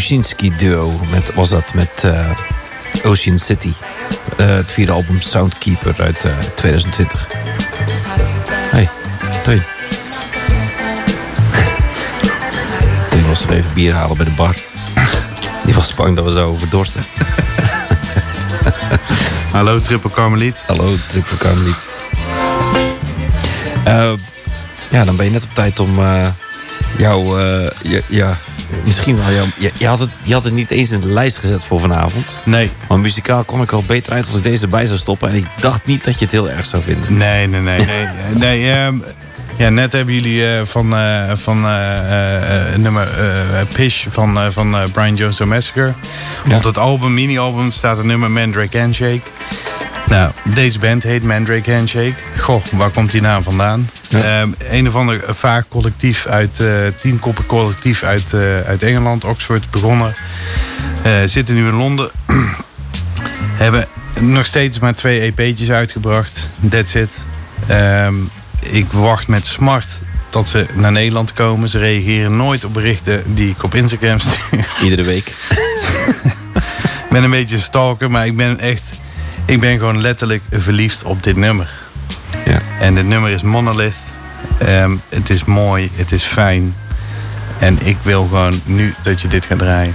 Gun eh Trusinski duo met, was dat met eh, Ocean City. Eh, het vierde album Soundkeeper uit eh, 2020. Hey, Teun. Teun was er even bier halen bij de bar. Die was bang dat we zouden overdorsten. Hallo, Triple Carmeliet. Hallo, Triple Carmeliet. Eh, ja, dan ben je net op tijd om eh, jou... eh, je- ja, misschien wel. Je, je, had het, je had het niet eens in de lijst gezet voor vanavond. Nee, Maar muzikaal kwam ik al beter uit als ik deze erbij zou stoppen. En ik dacht niet dat je het heel erg zou vinden. nee, nee, nee. nee, nee ehm, ja, net hebben jullie eh, van, eh, van eh, nummer Pish van, van Brian Jones The Massacre. Ja. Op dat album, mini-album, staat een nummer Mandrake Handshake. Nou, deze band heet Mandrake Handshake. Goh, waar komt die naam vandaan? Ja. Ehm, een of ander vaak collectief uit, eh teamkoppen collectief uit, eh, uit Engeland, Oxford, begonnen. Eh, zitten nu in Londen. Hebben nog steeds maar twee EP'tjes uitgebracht. That's it. Ehm, ik wacht met smart dat ze naar Nederland komen. Ze reageren nooit op berichten die ik op Instagram stuur. Iedere week. Ik ben een beetje stalker, maar ik ben echt... Ik ben gewoon letterlijk verliefd op dit nummer. Ja. En dit nummer is Monolith. Ehm, het is mooi, het is fijn. En ik wil gewoon nu dat je dit gaat draaien.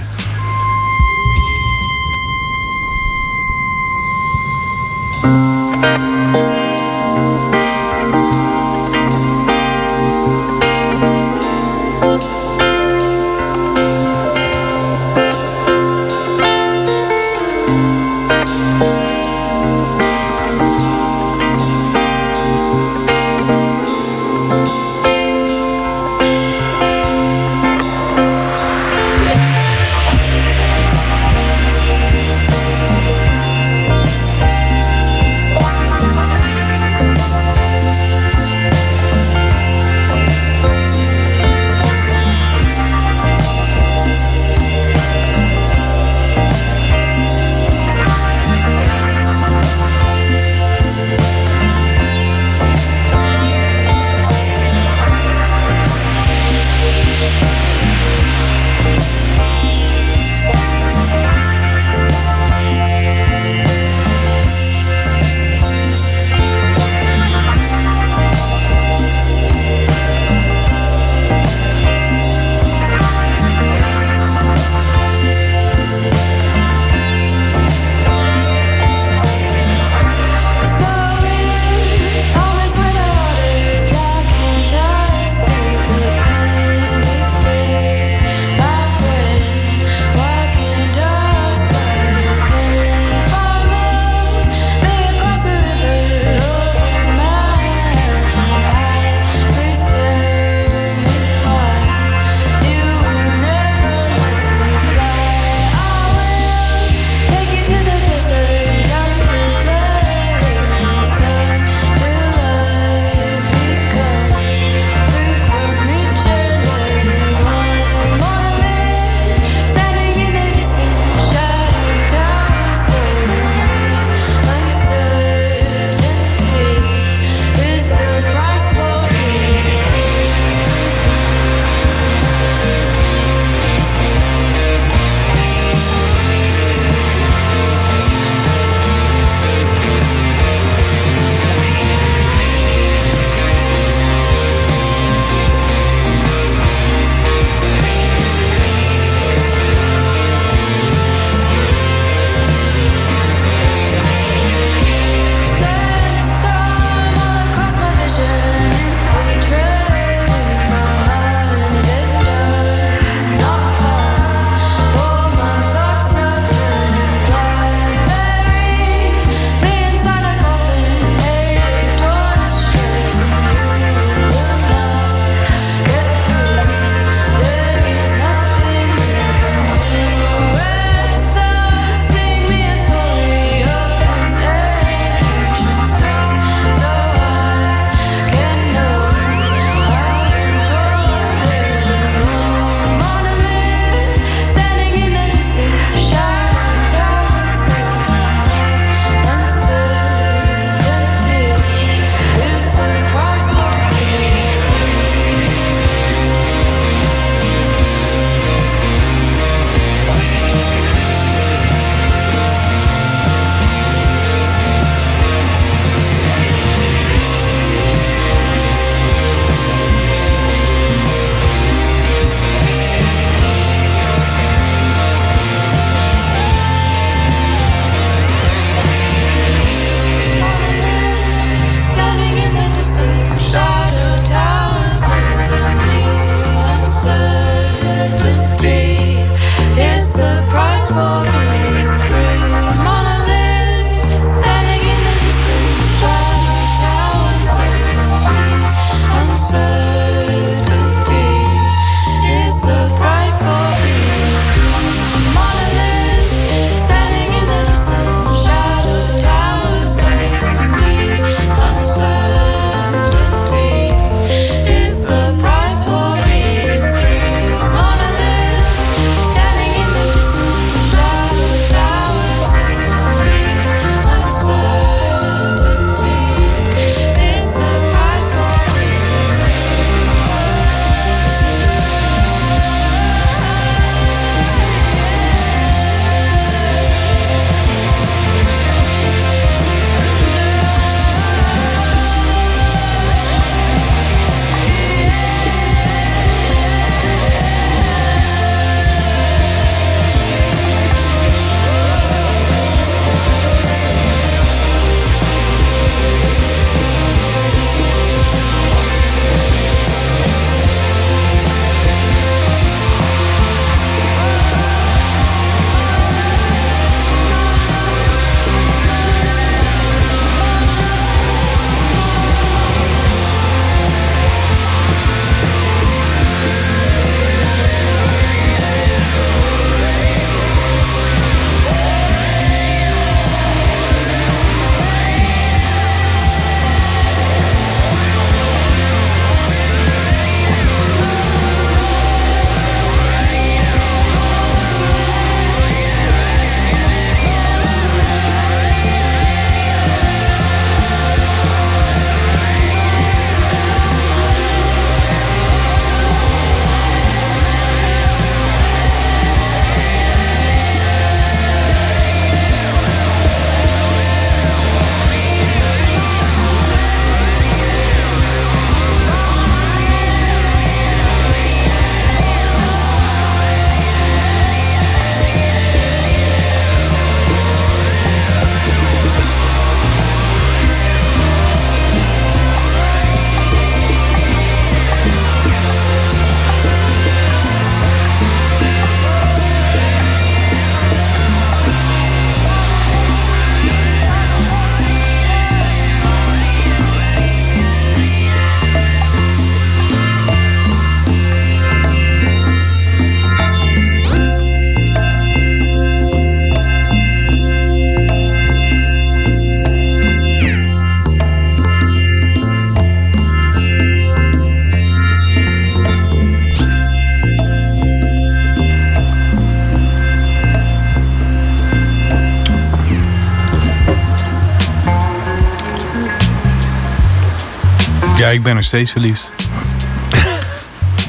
Steeds verliefd.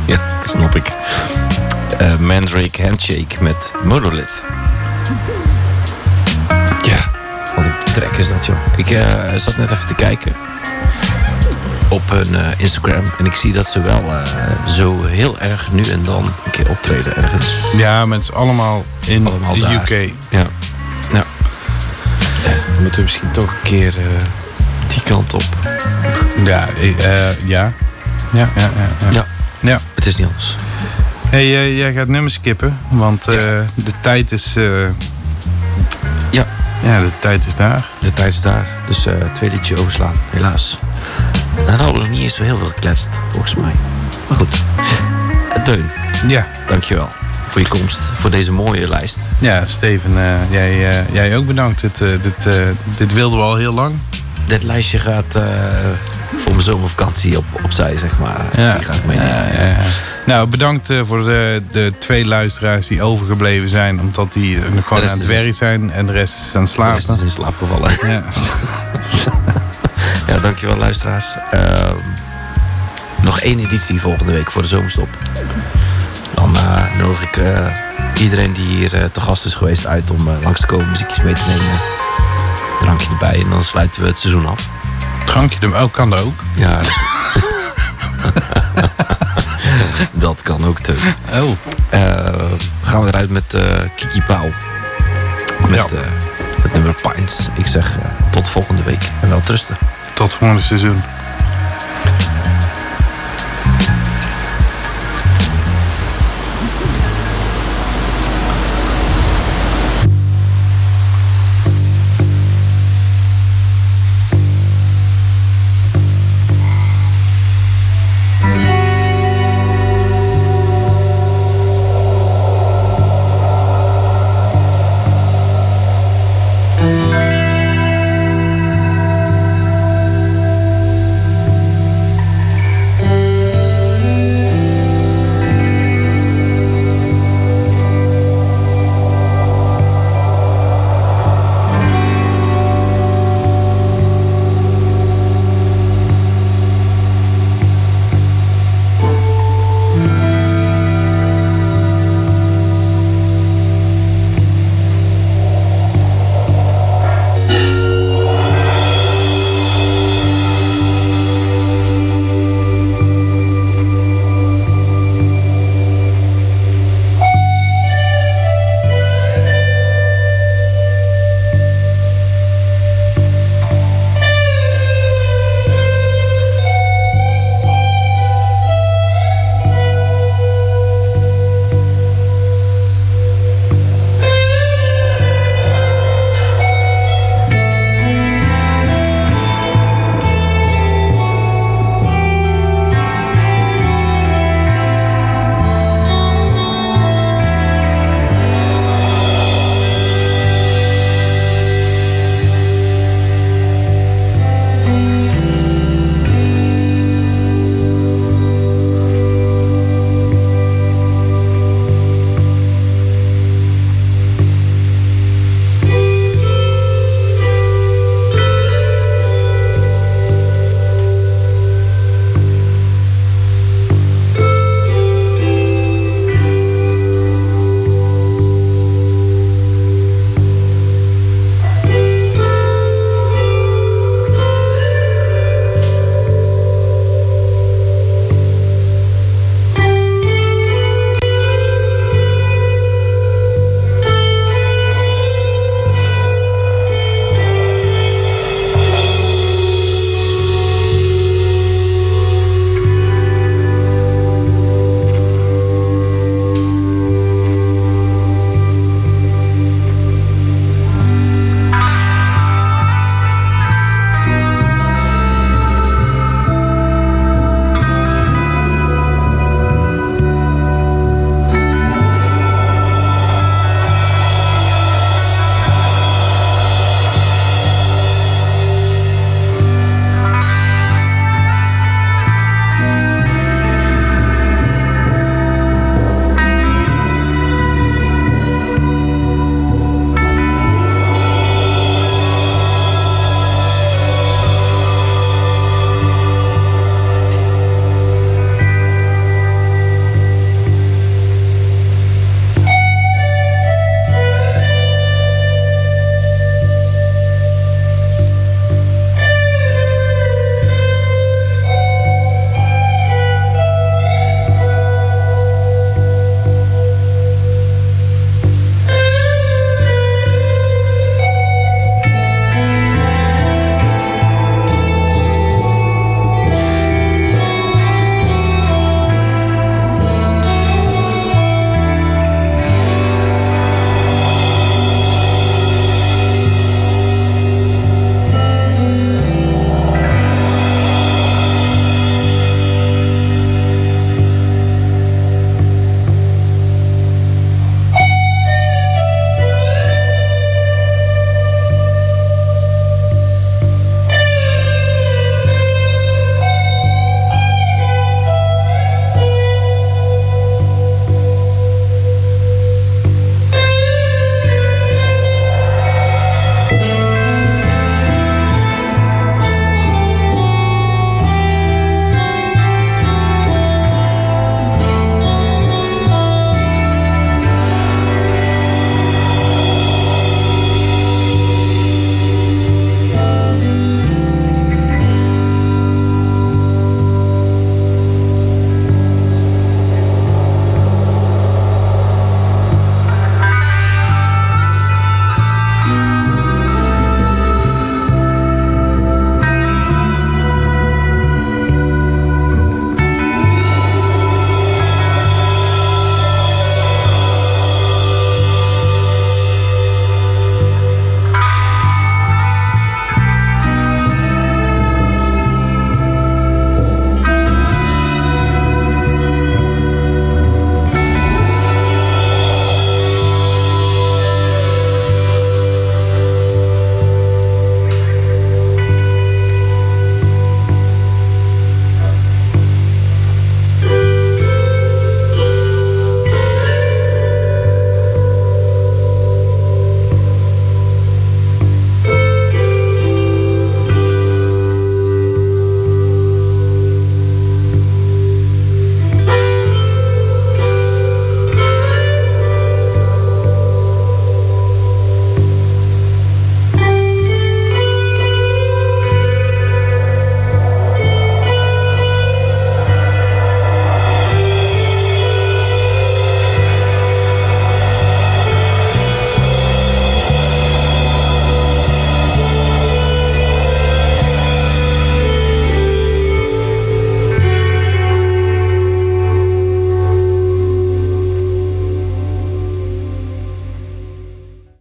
Ja, dat snap ik. Eh, Mandrake Handshake met Monolith. Ja, wat een trek is dat, joh. Ik eh, zat net even te kijken op hun eh, Instagram. En ik zie dat ze wel zo heel erg nu en dan een keer optreden ergens. Ja, is allemaal in Allemaal de daar. UK. Ja. ja. ja we moeten misschien toch een keer die kant op. Ja, eh, eh, ja. Ja, ja, ja. ja. Ja, Ja. het is niet anders. Hey, eh, jij gaat nummers skippen, want de tijd is... Ja. Ja, de tijd is daar. De tijd is daar. Dus twee liedje overslaan, helaas. Dan hadden we nog niet eens zo heel veel gekletst, volgens mij. Maar goed. Teun, Ja. dankjewel voor je komst. Voor deze mooie lijst. Ja, Steven, jij, jij ook bedankt. Dit, dit, dit wilden we al heel lang. Dit lijstje gaat eh, voor mijn zomervakantie op, opzij, zeg maar. Die ga ik meenemen. Ja, ja, ja. Nou, bedankt eh, voor de, de twee luisteraars die overgebleven zijn. Omdat die eh, nog gewoon rest aan het werk zijn en de rest is aan het De rest is slapen. in slaap gevallen. Ja. Ja, dankjewel luisteraars. Ehm, nog één editie volgende week voor de zomerstop. Dan eh, nodig ik eh, iedereen die hier eh, te gast is geweest uit om eh, langs te komen, muziekjes mee te nemen. Drankje erbij en dan sluiten we het seizoen af. Drankje, er- oh, kan dat ook? Ja. dat kan ook te. Oh. Eh, gaan we eruit met eh, Kiki Pauw. Met Ja. eh, het nummer Pines. Ik zeg tot volgende week en wel trusten. Tot volgende seizoen.